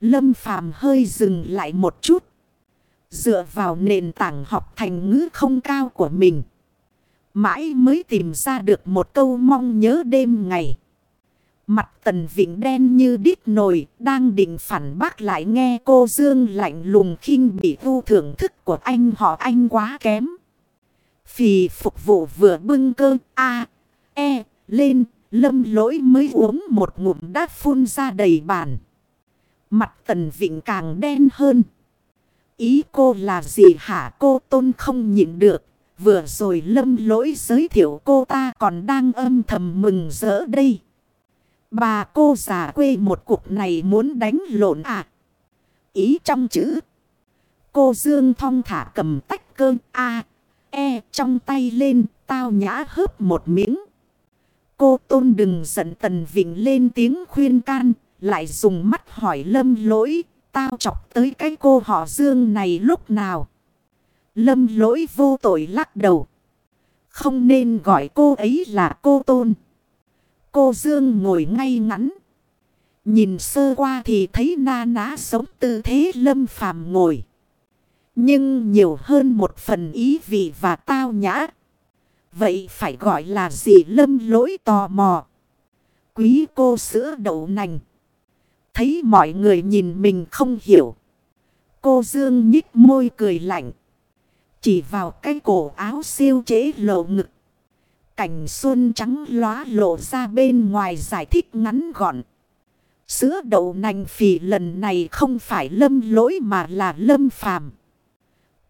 Lâm Phàm hơi dừng lại một chút. Dựa vào nền tảng học thành ngữ không cao của mình. Mãi mới tìm ra được một câu mong nhớ đêm ngày. Mặt tần vịnh đen như đít nồi, đang định phản bác lại nghe cô Dương lạnh lùng khinh bị thu thưởng thức của anh họ anh quá kém. Phì phục vụ vừa bưng cơ A, E, lên, lâm lỗi mới uống một ngụm đã phun ra đầy bàn. Mặt tần vịnh càng đen hơn. Ý cô là gì hả cô tôn không nhịn được. Vừa rồi lâm lỗi giới thiệu cô ta còn đang âm thầm mừng rỡ đây. Bà cô già quê một cục này muốn đánh lộn à? Ý trong chữ. Cô Dương thong thả cầm tách cơm A, E trong tay lên, tao nhã hớp một miếng. Cô Tôn đừng giận Tần Vịnh lên tiếng khuyên can, lại dùng mắt hỏi lâm lỗi, tao chọc tới cái cô họ Dương này lúc nào. Lâm lỗi vô tội lắc đầu. Không nên gọi cô ấy là cô Tôn. Cô Dương ngồi ngay ngắn. Nhìn sơ qua thì thấy na ná sống tư thế lâm phàm ngồi. Nhưng nhiều hơn một phần ý vị và tao nhã. Vậy phải gọi là gì lâm lỗi tò mò. Quý cô sữa đậu nành. Thấy mọi người nhìn mình không hiểu. Cô Dương nhích môi cười lạnh. Chỉ vào cái cổ áo siêu chế lộ ngực. Cảnh xuân trắng lóa lộ ra bên ngoài giải thích ngắn gọn. Sữa đậu nành phì lần này không phải lâm lỗi mà là lâm phàm.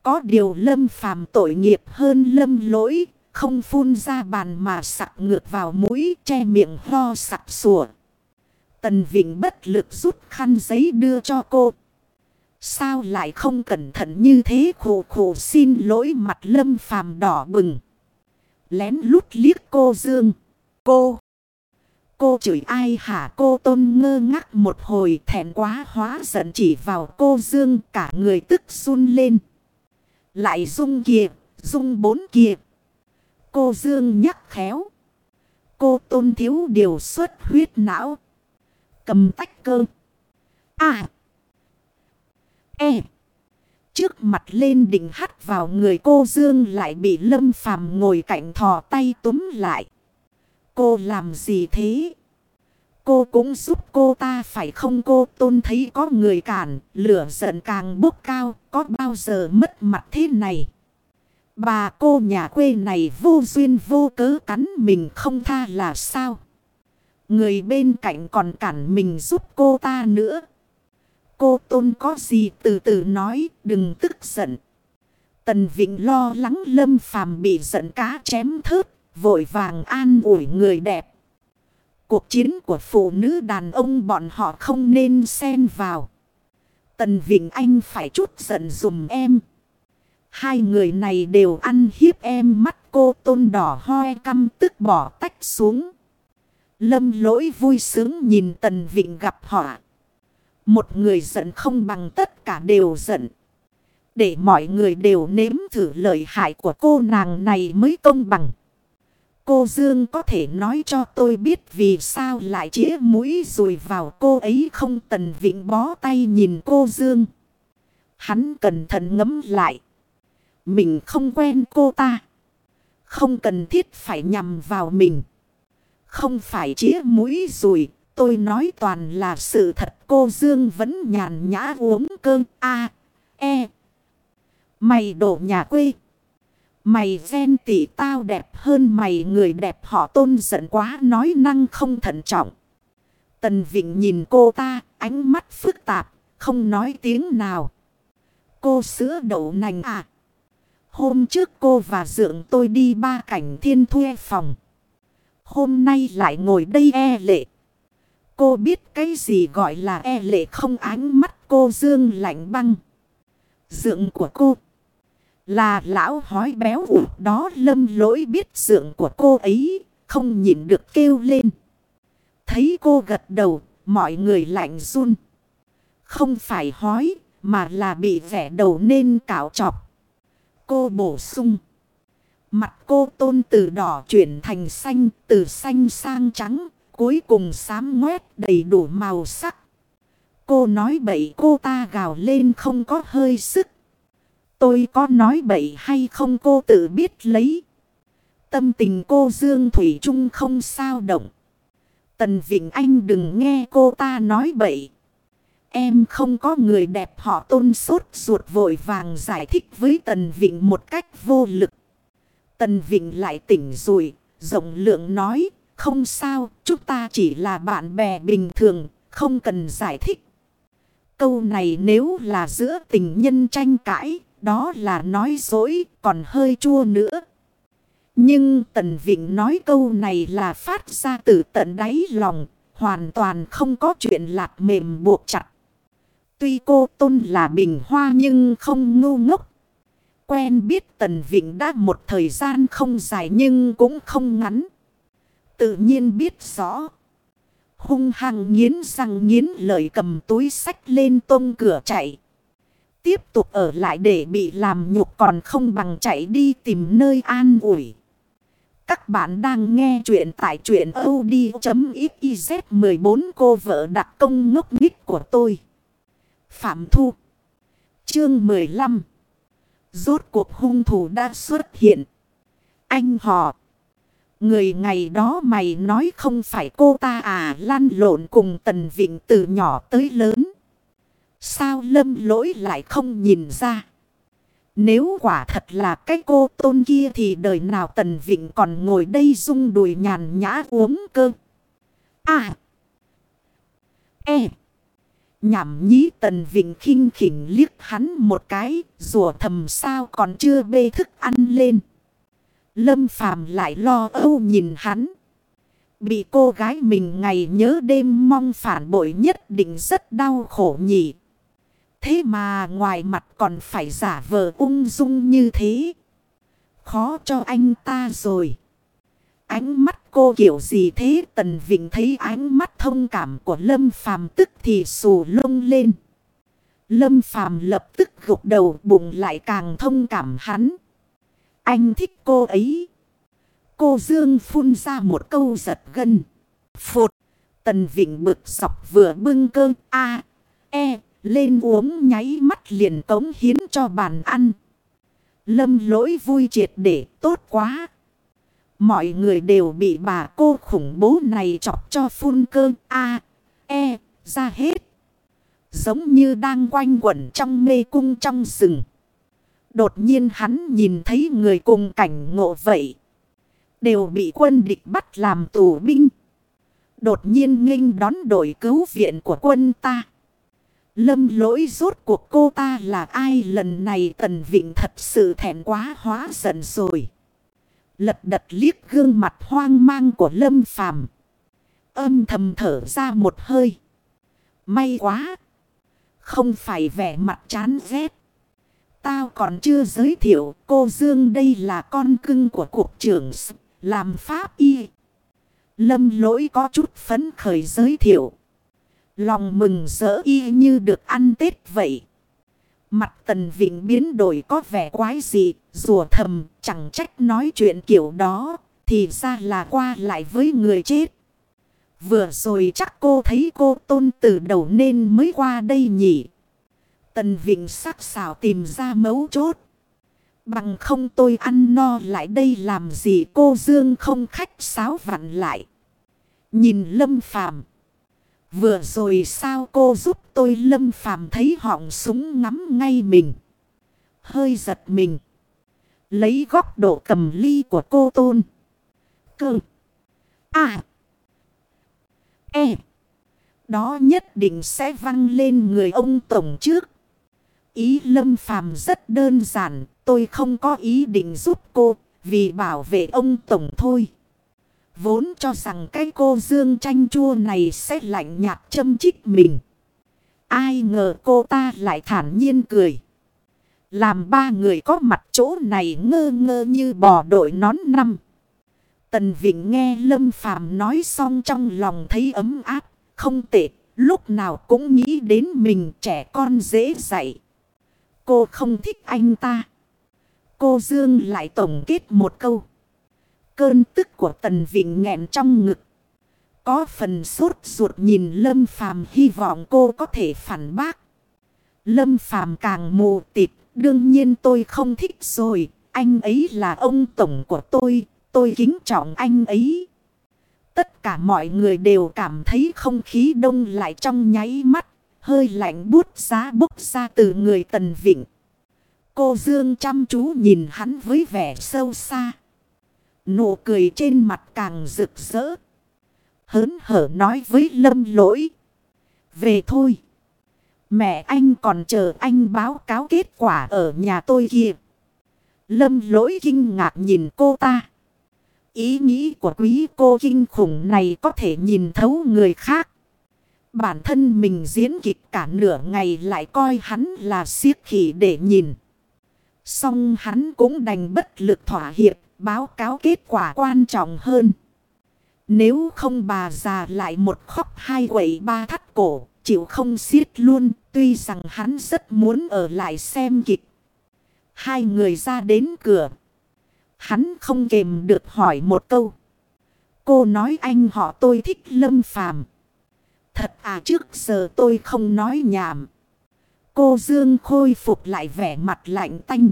Có điều lâm phàm tội nghiệp hơn lâm lỗi, không phun ra bàn mà sặc ngược vào mũi che miệng ho sặc sủa. Tần Vịnh bất lực rút khăn giấy đưa cho cô. Sao lại không cẩn thận như thế khổ khổ xin lỗi mặt lâm phàm đỏ bừng. Lén lút liếc cô Dương. Cô. Cô chửi ai hả cô tôn ngơ ngác một hồi thẹn quá hóa giận chỉ vào cô Dương cả người tức run lên. Lại rung kìa, rung bốn kìa. Cô Dương nhắc khéo. Cô tôn thiếu điều xuất huyết não. Cầm tách cơ. À. E. Trước mặt lên đỉnh hắt vào người cô Dương lại bị lâm phàm ngồi cạnh thò tay túm lại. Cô làm gì thế? Cô cũng giúp cô ta phải không cô tôn thấy có người cản, lửa giận càng bốc cao, có bao giờ mất mặt thế này? Bà cô nhà quê này vô duyên vô cớ cắn mình không tha là sao? Người bên cạnh còn cản mình giúp cô ta nữa. Cô tôn có gì từ từ nói đừng tức giận. Tần Vịnh lo lắng lâm phàm bị giận cá chém thớt, vội vàng an ủi người đẹp. Cuộc chiến của phụ nữ đàn ông bọn họ không nên xen vào. Tần Vịnh Anh phải chút giận dùm em. Hai người này đều ăn hiếp em mắt cô tôn đỏ hoe căm tức bỏ tách xuống. Lâm lỗi vui sướng nhìn Tần Vịnh gặp họ. Một người giận không bằng tất cả đều giận. Để mọi người đều nếm thử lợi hại của cô nàng này mới công bằng. Cô Dương có thể nói cho tôi biết vì sao lại chĩa mũi rùi vào cô ấy không Tần Vịnh bó tay nhìn cô Dương. Hắn cẩn thận ngấm lại. Mình không quen cô ta. Không cần thiết phải nhằm vào mình. Không phải chĩa mũi rùi. Tôi nói toàn là sự thật cô Dương vẫn nhàn nhã uống cơm A, E. Mày đổ nhà quê. Mày ghen tỷ tao đẹp hơn mày người đẹp họ tôn giận quá nói năng không thận trọng. Tần Vịnh nhìn cô ta ánh mắt phức tạp không nói tiếng nào. Cô sữa đậu nành à. Hôm trước cô và dượng tôi đi ba cảnh thiên thuê phòng. Hôm nay lại ngồi đây e lệ. Cô biết cái gì gọi là e lệ không ánh mắt cô dương lạnh băng. Dượng của cô. Là lão hói béo ủ, đó lâm lỗi biết dượng của cô ấy. Không nhìn được kêu lên. Thấy cô gật đầu. Mọi người lạnh run. Không phải hói. Mà là bị vẻ đầu nên cạo chọc. Cô bổ sung. Mặt cô tôn từ đỏ chuyển thành xanh. Từ xanh sang trắng cuối cùng xám ngoét đầy đủ màu sắc. Cô nói bậy cô ta gào lên không có hơi sức. Tôi có nói bậy hay không cô tự biết lấy. Tâm tình cô Dương Thủy Trung không sao động. Tần Vịnh Anh đừng nghe cô ta nói bậy. Em không có người đẹp họ tôn sốt ruột vội vàng giải thích với Tần Vịnh một cách vô lực. Tần Vịnh lại tỉnh rồi, rộng lượng nói không sao, chúng ta chỉ là bạn bè bình thường, không cần giải thích. Câu này nếu là giữa tình nhân tranh cãi, đó là nói dối, còn hơi chua nữa. Nhưng Tần Vịnh nói câu này là phát ra từ tận đáy lòng, hoàn toàn không có chuyện lạc mềm buộc chặt. Tuy cô tôn là bình hoa nhưng không ngu ngốc. Quen biết Tần Vịnh đã một thời gian không dài nhưng cũng không ngắn tự nhiên biết rõ. Hung hăng nghiến răng nghiến lợi cầm túi sách lên tông cửa chạy. Tiếp tục ở lại để bị làm nhục còn không bằng chạy đi tìm nơi an ủi. Các bạn đang nghe chuyện tại chuyện od.xyz 14 cô vợ đặc công ngốc nghích của tôi. Phạm Thu Chương 15 Rốt cuộc hung thủ đã xuất hiện. Anh họ Người ngày đó mày nói không phải cô ta à lăn lộn cùng Tần Vịnh từ nhỏ tới lớn. Sao lâm lỗi lại không nhìn ra? Nếu quả thật là cái cô tôn kia thì đời nào Tần Vịnh còn ngồi đây rung đùi nhàn nhã uống cơ. À! E! Nhảm nhí Tần Vịnh khinh khỉnh liếc hắn một cái, rùa thầm sao còn chưa bê thức ăn lên. Lâm Phàm lại lo âu nhìn hắn. Bị cô gái mình ngày nhớ đêm mong phản bội nhất định rất đau khổ nhỉ. Thế mà ngoài mặt còn phải giả vờ ung dung như thế. Khó cho anh ta rồi. Ánh mắt cô kiểu gì thế Tần Vịnh thấy ánh mắt thông cảm của Lâm Phàm tức thì xù lông lên. Lâm Phàm lập tức gục đầu bụng lại càng thông cảm hắn. Anh thích cô ấy. Cô Dương phun ra một câu giật gân. Phụt. Tần Vịnh bực sọc vừa bưng cơm A, E, lên uống nháy mắt liền cống hiến cho bàn ăn. Lâm lỗi vui triệt để tốt quá. Mọi người đều bị bà cô khủng bố này chọc cho phun cơm A, E, ra hết. Giống như đang quanh quẩn trong mê cung trong rừng. Đột nhiên hắn nhìn thấy người cùng cảnh ngộ vậy. Đều bị quân địch bắt làm tù binh. Đột nhiên nghênh đón đội cứu viện của quân ta. Lâm lỗi rốt cuộc cô ta là ai lần này Tần Vịnh thật sự thẹn quá hóa giận rồi. Lật đật liếc gương mặt hoang mang của Lâm Phàm Âm thầm thở ra một hơi. May quá. Không phải vẻ mặt chán ghét. Tao còn chưa giới thiệu cô Dương đây là con cưng của cục trưởng làm pháp y. Lâm lỗi có chút phấn khởi giới thiệu. Lòng mừng rỡ y như được ăn Tết vậy. Mặt tần vịnh biến đổi có vẻ quái dị, rùa thầm, chẳng trách nói chuyện kiểu đó, thì ra là qua lại với người chết. Vừa rồi chắc cô thấy cô tôn từ đầu nên mới qua đây nhỉ. Tần Vịnh sắc xảo tìm ra mấu chốt. Bằng không tôi ăn no lại đây làm gì cô Dương không khách sáo vặn lại. Nhìn Lâm Phàm Vừa rồi sao cô giúp tôi Lâm Phàm thấy họng súng ngắm ngay mình. Hơi giật mình. Lấy góc độ cầm ly của cô tôn. Cơ. À. E. Đó nhất định sẽ văng lên người ông Tổng trước. Ý Lâm Phàm rất đơn giản. Tôi không có ý định giúp cô. Vì bảo vệ ông Tổng thôi. Vốn cho rằng cái cô dương chanh chua này sẽ lạnh nhạt châm chích mình. Ai ngờ cô ta lại thản nhiên cười. Làm ba người có mặt chỗ này ngơ ngơ như bò đội nón năm. Tần Vịnh nghe Lâm Phàm nói xong trong lòng thấy ấm áp, không tệ, lúc nào cũng nghĩ đến mình trẻ con dễ dạy. Cô không thích anh ta. Cô Dương lại tổng kết một câu. Cơn tức của Tần Vịnh nghẹn trong ngực. Có phần sốt ruột nhìn Lâm Phàm hy vọng cô có thể phản bác. Lâm Phàm càng mù tịt, đương nhiên tôi không thích rồi, anh ấy là ông tổng của tôi, tôi kính trọng anh ấy. Tất cả mọi người đều cảm thấy không khí đông lại trong nháy mắt, hơi lạnh bút giá bốc ra từ người Tần Vịnh. Cô Dương chăm chú nhìn hắn với vẻ sâu xa. Nụ cười trên mặt càng rực rỡ. Hớn hở nói với lâm lỗi. Về thôi. Mẹ anh còn chờ anh báo cáo kết quả ở nhà tôi kìa. Lâm lỗi kinh ngạc nhìn cô ta. Ý nghĩ của quý cô kinh khủng này có thể nhìn thấu người khác. Bản thân mình diễn kịch cả nửa ngày lại coi hắn là siết khỉ để nhìn. Xong hắn cũng đành bất lực thỏa hiệp báo cáo kết quả quan trọng hơn. Nếu không bà già lại một khóc hai quẩy ba thắt cổ, chịu không xiết luôn, tuy rằng hắn rất muốn ở lại xem kịch. Hai người ra đến cửa. Hắn không kềm được hỏi một câu. Cô nói anh họ tôi thích lâm phàm. Thật à trước giờ tôi không nói nhảm. Cô Dương khôi phục lại vẻ mặt lạnh tanh.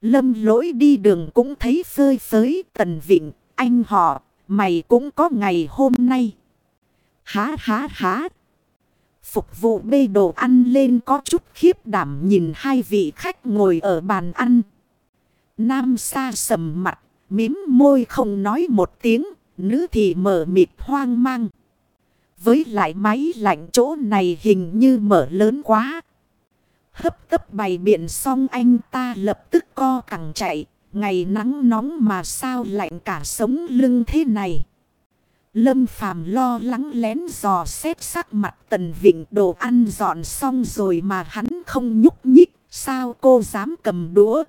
Lâm lỗi đi đường cũng thấy phơi phới tần vịnh, anh họ, mày cũng có ngày hôm nay. Há há há. Phục vụ bê đồ ăn lên có chút khiếp đảm nhìn hai vị khách ngồi ở bàn ăn. Nam xa sầm mặt, mím môi không nói một tiếng, nữ thì mở mịt hoang mang. Với lại máy lạnh chỗ này hình như mở lớn quá. Hấp tấp bày biện xong anh ta lập tức co cẳng chạy. Ngày nắng nóng mà sao lạnh cả sống lưng thế này. Lâm Phàm lo lắng lén dò xét sắc mặt Tần Vịnh đồ ăn dọn xong rồi mà hắn không nhúc nhích. Sao cô dám cầm đũa?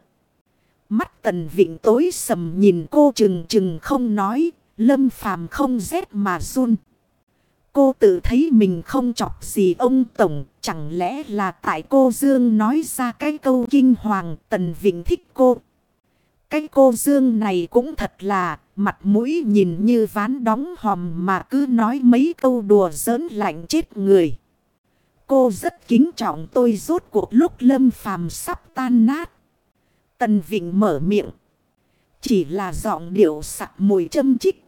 Mắt Tần Vịnh tối sầm nhìn cô chừng chừng không nói. Lâm Phàm không rét mà run. Cô tự thấy mình không chọc gì ông Tổng. Chẳng lẽ là tại cô Dương nói ra cái câu kinh hoàng Tần Vịnh thích cô. Cái cô Dương này cũng thật là, mặt mũi nhìn như ván đóng hòm mà cứ nói mấy câu đùa giỡn lạnh chết người. Cô rất kính trọng tôi, rốt cuộc lúc lâm phàm sắp tan nát. Tần Vịnh mở miệng. Chỉ là giọng điệu sặc mùi châm chích.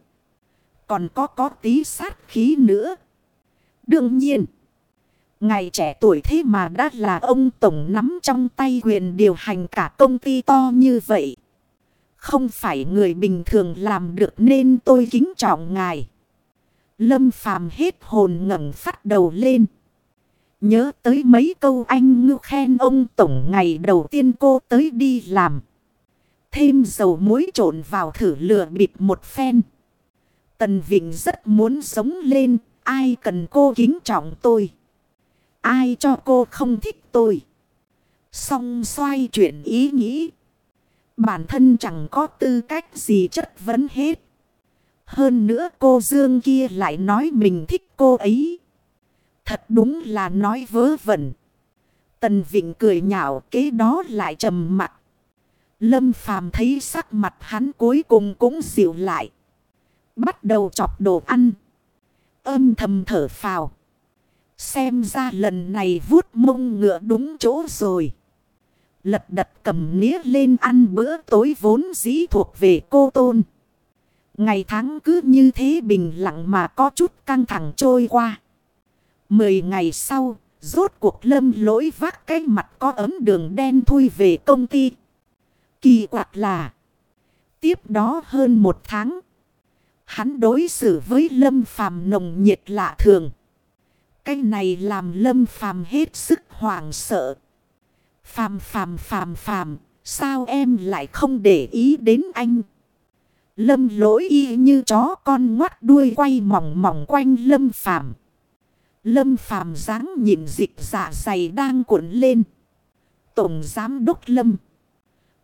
Còn có có tí sát khí nữa. Đương nhiên. Ngày trẻ tuổi thế mà đã là ông Tổng nắm trong tay quyền điều hành cả công ty to như vậy. Không phải người bình thường làm được nên tôi kính trọng ngài. Lâm phàm hết hồn ngẩng phát đầu lên. Nhớ tới mấy câu anh ngư khen ông Tổng ngày đầu tiên cô tới đi làm. Thêm dầu muối trộn vào thử lửa bịp một phen. Tần Vịnh rất muốn sống lên. Ai cần cô kính trọng tôi. Ai cho cô không thích tôi. Xong xoay chuyện ý nghĩ. Bản thân chẳng có tư cách gì chất vấn hết. Hơn nữa cô Dương kia lại nói mình thích cô ấy. Thật đúng là nói vớ vẩn. Tần Vịnh cười nhạo kế đó lại trầm mặt. Lâm Phàm thấy sắc mặt hắn cuối cùng cũng dịu lại. Bắt đầu chọc đồ ăn. Âm thầm thở phào. Xem ra lần này vuốt mông ngựa đúng chỗ rồi. Lật đật cầm nĩa lên ăn bữa tối vốn dĩ thuộc về cô tôn. Ngày tháng cứ như thế bình lặng mà có chút căng thẳng trôi qua. Mười ngày sau, rốt cuộc lâm lỗi vác cái mặt có ấm đường đen thui về công ty. Kỳ quặc là, tiếp đó hơn một tháng, hắn đối xử với lâm phàm nồng nhiệt lạ thường. Cái này làm lâm phàm hết sức hoảng sợ. Phàm phàm phàm phàm, sao em lại không để ý đến anh? Lâm lỗi y như chó con ngoắt đuôi quay mỏng mỏng quanh lâm phàm. Lâm phàm dáng nhìn dịch dạ dày đang cuộn lên. Tổng giám đốc lâm.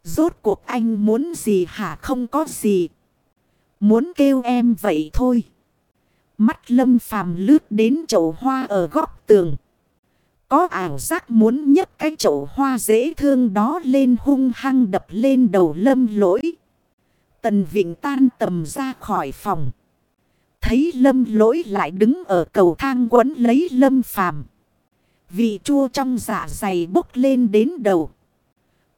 Rốt cuộc anh muốn gì hả không có gì. Muốn kêu em vậy thôi. Mắt lâm phàm lướt đến chậu hoa ở góc tường. Có ảo giác muốn nhấc cái chậu hoa dễ thương đó lên hung hăng đập lên đầu lâm lỗi. Tần Vịnh tan tầm ra khỏi phòng. Thấy lâm lỗi lại đứng ở cầu thang quấn lấy lâm phàm. Vị chua trong dạ dày bốc lên đến đầu.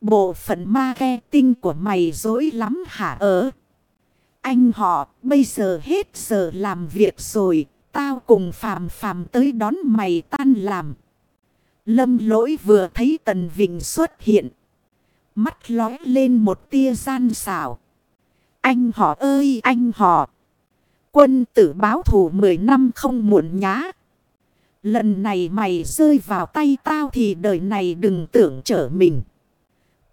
Bộ phận ma ghe tinh của mày dối lắm hả ớ. Anh họ, bây giờ hết giờ làm việc rồi. Tao cùng phàm phàm tới đón mày tan làm. Lâm lỗi vừa thấy Tần Vịnh xuất hiện. Mắt lói lên một tia gian xảo. Anh họ ơi, anh họ. Quân tử báo thù 10 năm không muộn nhá. Lần này mày rơi vào tay tao thì đời này đừng tưởng trở mình.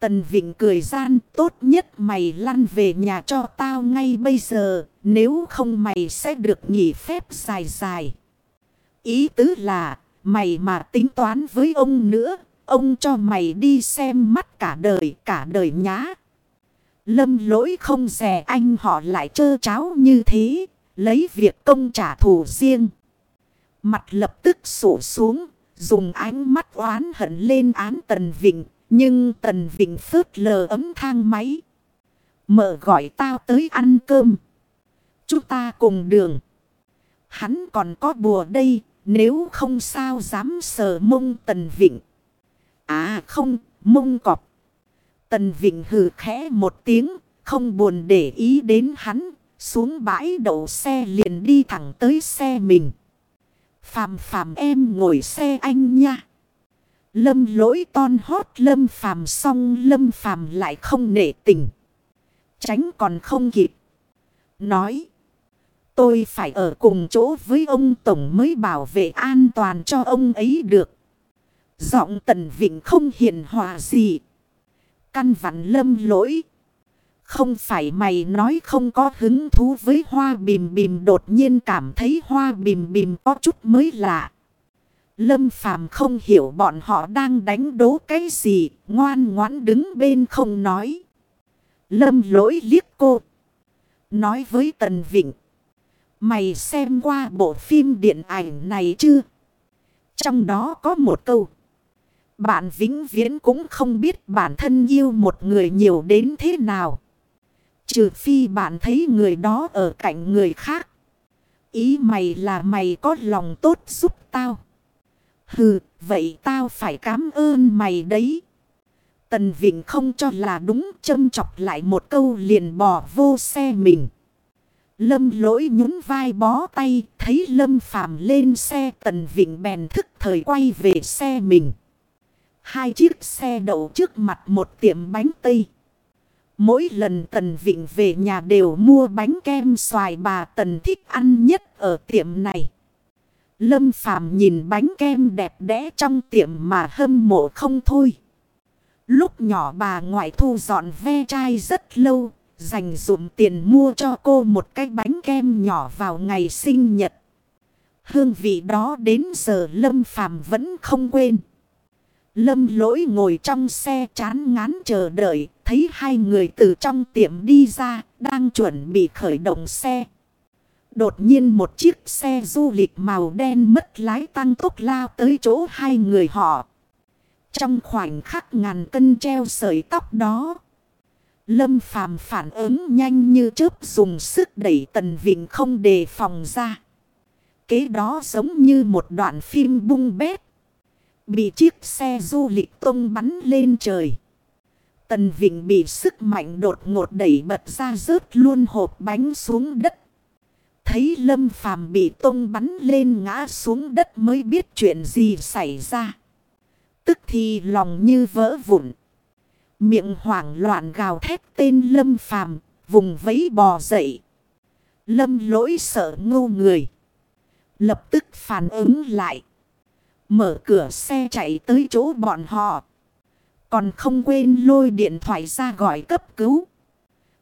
Tần Vịnh cười gian, tốt nhất mày lăn về nhà cho tao ngay bây giờ. Nếu không mày sẽ được nghỉ phép dài dài. Ý tứ là, mày mà tính toán với ông nữa. Ông cho mày đi xem mắt cả đời cả đời nhá. Lâm lỗi không rẻ anh họ lại trơ cháo như thế. Lấy việc công trả thù riêng. Mặt lập tức sổ xuống. Dùng ánh mắt oán hận lên án Tần Vịnh. Nhưng Tần Vịnh phớt lờ ấm thang máy. Mở gọi tao tới ăn cơm. Chúng ta cùng đường. Hắn còn có bùa đây. Nếu không sao dám sờ mông Tần Vịnh. À không, mông cọp. Tần Vịnh hừ khẽ một tiếng. Không buồn để ý đến hắn. Xuống bãi đậu xe liền đi thẳng tới xe mình. Phàm phàm em ngồi xe anh nha. Lâm lỗi ton hót lâm phàm xong lâm phàm lại không nể tình. Tránh còn không kịp. Nói. Tôi phải ở cùng chỗ với ông Tổng mới bảo vệ an toàn cho ông ấy được. Giọng tần vịnh không hiền hòa gì. Căn vặn lâm lỗi. Không phải mày nói không có hứng thú với hoa bìm bìm, đột nhiên cảm thấy hoa bìm bìm có chút mới lạ. Lâm Phàm không hiểu bọn họ đang đánh đố cái gì, ngoan ngoãn đứng bên không nói. Lâm lỗi liếc cô. Nói với Tần Vịnh. Mày xem qua bộ phim điện ảnh này chưa? Trong đó có một câu. Bạn vĩnh viễn cũng không biết bản thân yêu một người nhiều đến thế nào. Trừ phi bạn thấy người đó ở cạnh người khác. Ý mày là mày có lòng tốt giúp tao. Hừ, vậy tao phải cảm ơn mày đấy. Tần Vịnh không cho là đúng châm chọc lại một câu liền bỏ vô xe mình. Lâm lỗi nhún vai bó tay, thấy Lâm Phàm lên xe Tần Vịnh bèn thức thời quay về xe mình. Hai chiếc xe đậu trước mặt một tiệm bánh tây. Mỗi lần Tần Vịnh về nhà đều mua bánh kem xoài bà Tần thích ăn nhất ở tiệm này. Lâm Phàm nhìn bánh kem đẹp đẽ trong tiệm mà hâm mộ không thôi. Lúc nhỏ bà ngoại thu dọn ve chai rất lâu, dành dụm tiền mua cho cô một cái bánh kem nhỏ vào ngày sinh nhật. Hương vị đó đến giờ Lâm Phàm vẫn không quên. Lâm lỗi ngồi trong xe chán ngán chờ đợi, thấy hai người từ trong tiệm đi ra, đang chuẩn bị khởi động xe. Đột nhiên một chiếc xe du lịch màu đen mất lái tăng tốc lao tới chỗ hai người họ. Trong khoảnh khắc ngàn cân treo sợi tóc đó. Lâm phàm phản ứng nhanh như chớp dùng sức đẩy tần vịnh không đề phòng ra. Kế đó giống như một đoạn phim bung bét. Bị chiếc xe du lịch tung bắn lên trời. Tần Vịnh bị sức mạnh đột ngột đẩy bật ra rớt luôn hộp bánh xuống đất. Thấy Lâm Phàm bị tung bắn lên ngã xuống đất mới biết chuyện gì xảy ra. Tức thì lòng như vỡ vụn. Miệng hoảng loạn gào thét tên Lâm Phàm, vùng vẫy bò dậy. Lâm lỗi sợ ngô người. Lập tức phản ứng lại. Mở cửa xe chạy tới chỗ bọn họ. Còn không quên lôi điện thoại ra gọi cấp cứu.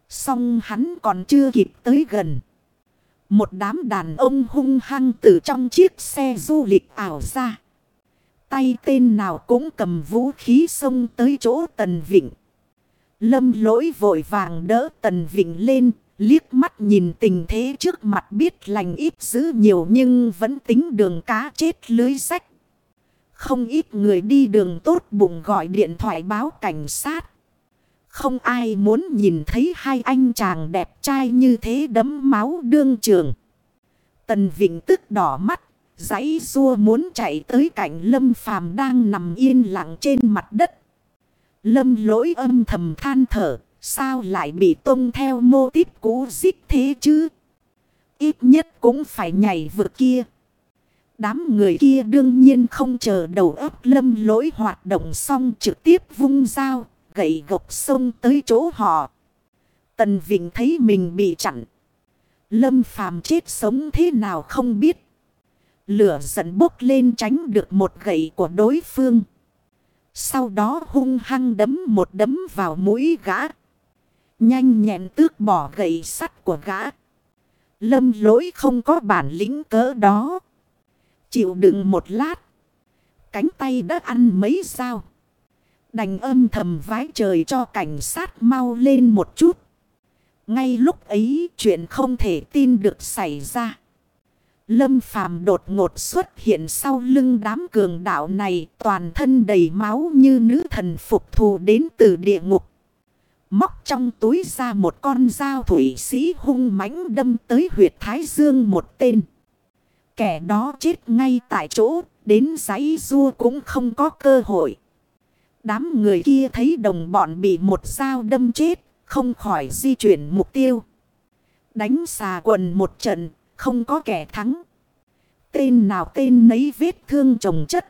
Xong hắn còn chưa kịp tới gần. Một đám đàn ông hung hăng từ trong chiếc xe du lịch ảo ra. Tay tên nào cũng cầm vũ khí xông tới chỗ Tần Vịnh. Lâm lỗi vội vàng đỡ Tần Vịnh lên, liếc mắt nhìn tình thế trước mặt biết lành ít dữ nhiều nhưng vẫn tính đường cá chết lưới rách. Không ít người đi đường tốt bụng gọi điện thoại báo cảnh sát. Không ai muốn nhìn thấy hai anh chàng đẹp trai như thế đấm máu đương trường. Tần Vịnh tức đỏ mắt, giấy rua muốn chạy tới cạnh Lâm Phàm đang nằm yên lặng trên mặt đất. Lâm lỗi âm thầm than thở, sao lại bị tung theo mô típ cũ dích thế chứ? Ít nhất cũng phải nhảy vượt kia. Đám người kia đương nhiên không chờ đầu ấp lâm lỗi hoạt động xong trực tiếp vung dao, gậy gộc sông tới chỗ họ. Tần Vịnh thấy mình bị chặn. Lâm phàm chết sống thế nào không biết. Lửa giận bốc lên tránh được một gậy của đối phương. Sau đó hung hăng đấm một đấm vào mũi gã. Nhanh nhẹn tước bỏ gậy sắt của gã. Lâm lỗi không có bản lĩnh cỡ đó. Chịu đựng một lát. Cánh tay đã ăn mấy sao. Đành âm thầm vái trời cho cảnh sát mau lên một chút. Ngay lúc ấy chuyện không thể tin được xảy ra. Lâm phàm đột ngột xuất hiện sau lưng đám cường đạo này toàn thân đầy máu như nữ thần phục thù đến từ địa ngục. Móc trong túi ra một con dao thủy sĩ hung mãnh đâm tới huyệt thái dương một tên. Kẻ đó chết ngay tại chỗ, đến giấy rua cũng không có cơ hội. Đám người kia thấy đồng bọn bị một dao đâm chết, không khỏi di chuyển mục tiêu. Đánh xà quần một trận, không có kẻ thắng. Tên nào tên nấy vết thương trồng chất.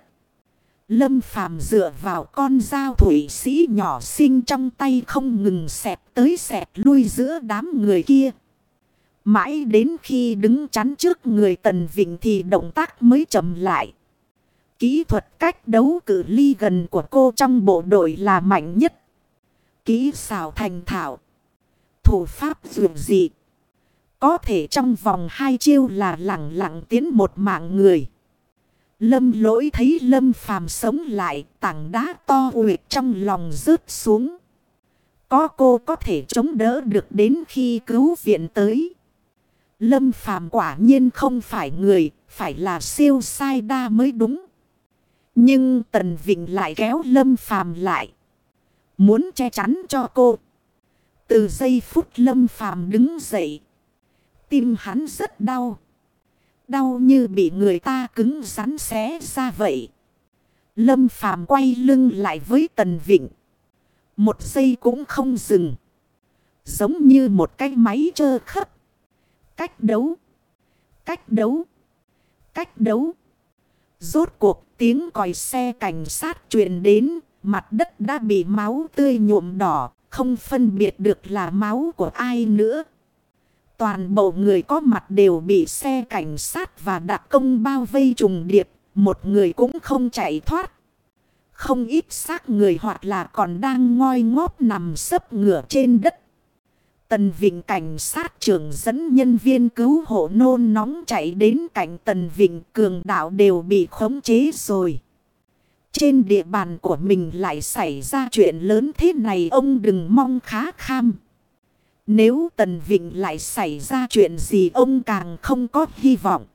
Lâm phàm dựa vào con dao thủy sĩ nhỏ xinh trong tay không ngừng xẹp tới xẹp lui giữa đám người kia. Mãi đến khi đứng chắn trước người Tần Vịnh thì động tác mới chậm lại. Kỹ thuật cách đấu cử ly gần của cô trong bộ đội là mạnh nhất. Kỹ xảo thành thạo. Thủ pháp dường dị. Có thể trong vòng hai chiêu là lặng lặng tiến một mạng người. Lâm lỗi thấy lâm phàm sống lại tảng đá to uyệt trong lòng rớt xuống. Có cô có thể chống đỡ được đến khi cứu viện tới. Lâm phàm quả nhiên không phải người, phải là siêu sai đa mới đúng. Nhưng Tần Vịnh lại kéo Lâm phàm lại. Muốn che chắn cho cô. Từ giây phút Lâm phàm đứng dậy. Tim hắn rất đau. Đau như bị người ta cứng rắn xé ra vậy. Lâm phàm quay lưng lại với Tần Vịnh. Một giây cũng không dừng. Giống như một cái máy trơ khấp. Cách đấu. Cách đấu. Cách đấu. Rốt cuộc tiếng còi xe cảnh sát truyền đến. Mặt đất đã bị máu tươi nhuộm đỏ. Không phân biệt được là máu của ai nữa. Toàn bộ người có mặt đều bị xe cảnh sát và đặc công bao vây trùng điệp. Một người cũng không chạy thoát. Không ít xác người hoặc là còn đang ngoi ngóp nằm sấp ngửa trên đất. Tần Vịnh cảnh sát trưởng dẫn nhân viên cứu hộ nôn nóng chạy đến cạnh Tần Vịnh cường đạo đều bị khống chế rồi. Trên địa bàn của mình lại xảy ra chuyện lớn thế này ông đừng mong khá kham. Nếu Tần Vịnh lại xảy ra chuyện gì ông càng không có hy vọng.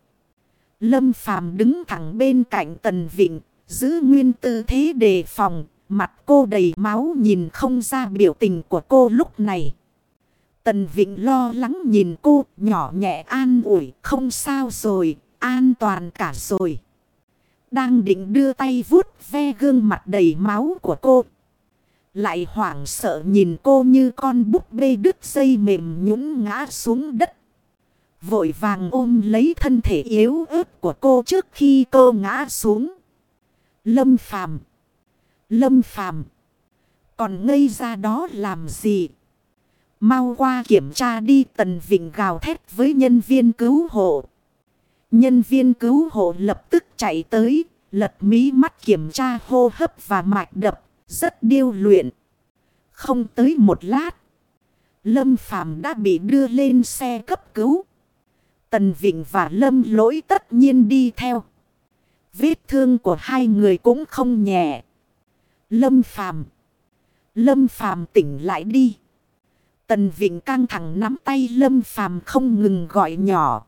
Lâm Phàm đứng thẳng bên cạnh Tần Vịnh, giữ nguyên tư thế đề phòng, mặt cô đầy máu nhìn không ra biểu tình của cô lúc này. Tần Vịnh lo lắng nhìn cô, nhỏ nhẹ an ủi, không sao rồi, an toàn cả rồi. Đang định đưa tay vuốt ve gương mặt đầy máu của cô. Lại hoảng sợ nhìn cô như con búp bê đứt dây mềm nhũn ngã xuống đất. Vội vàng ôm lấy thân thể yếu ớt của cô trước khi cô ngã xuống. Lâm phàm. Lâm phàm. Còn ngây ra đó làm gì? Mau qua kiểm tra đi tần vịnh gào thét với nhân viên cứu hộ. Nhân viên cứu hộ lập tức chạy tới, lật mí mắt kiểm tra hô hấp và mạch đập, rất điêu luyện. Không tới một lát, Lâm Phàm đã bị đưa lên xe cấp cứu. Tần Vịnh và Lâm Lỗi tất nhiên đi theo. Vết thương của hai người cũng không nhẹ. Lâm Phàm Lâm Phàm tỉnh lại đi. Tần Vịnh căng thẳng nắm tay Lâm Phàm không ngừng gọi nhỏ.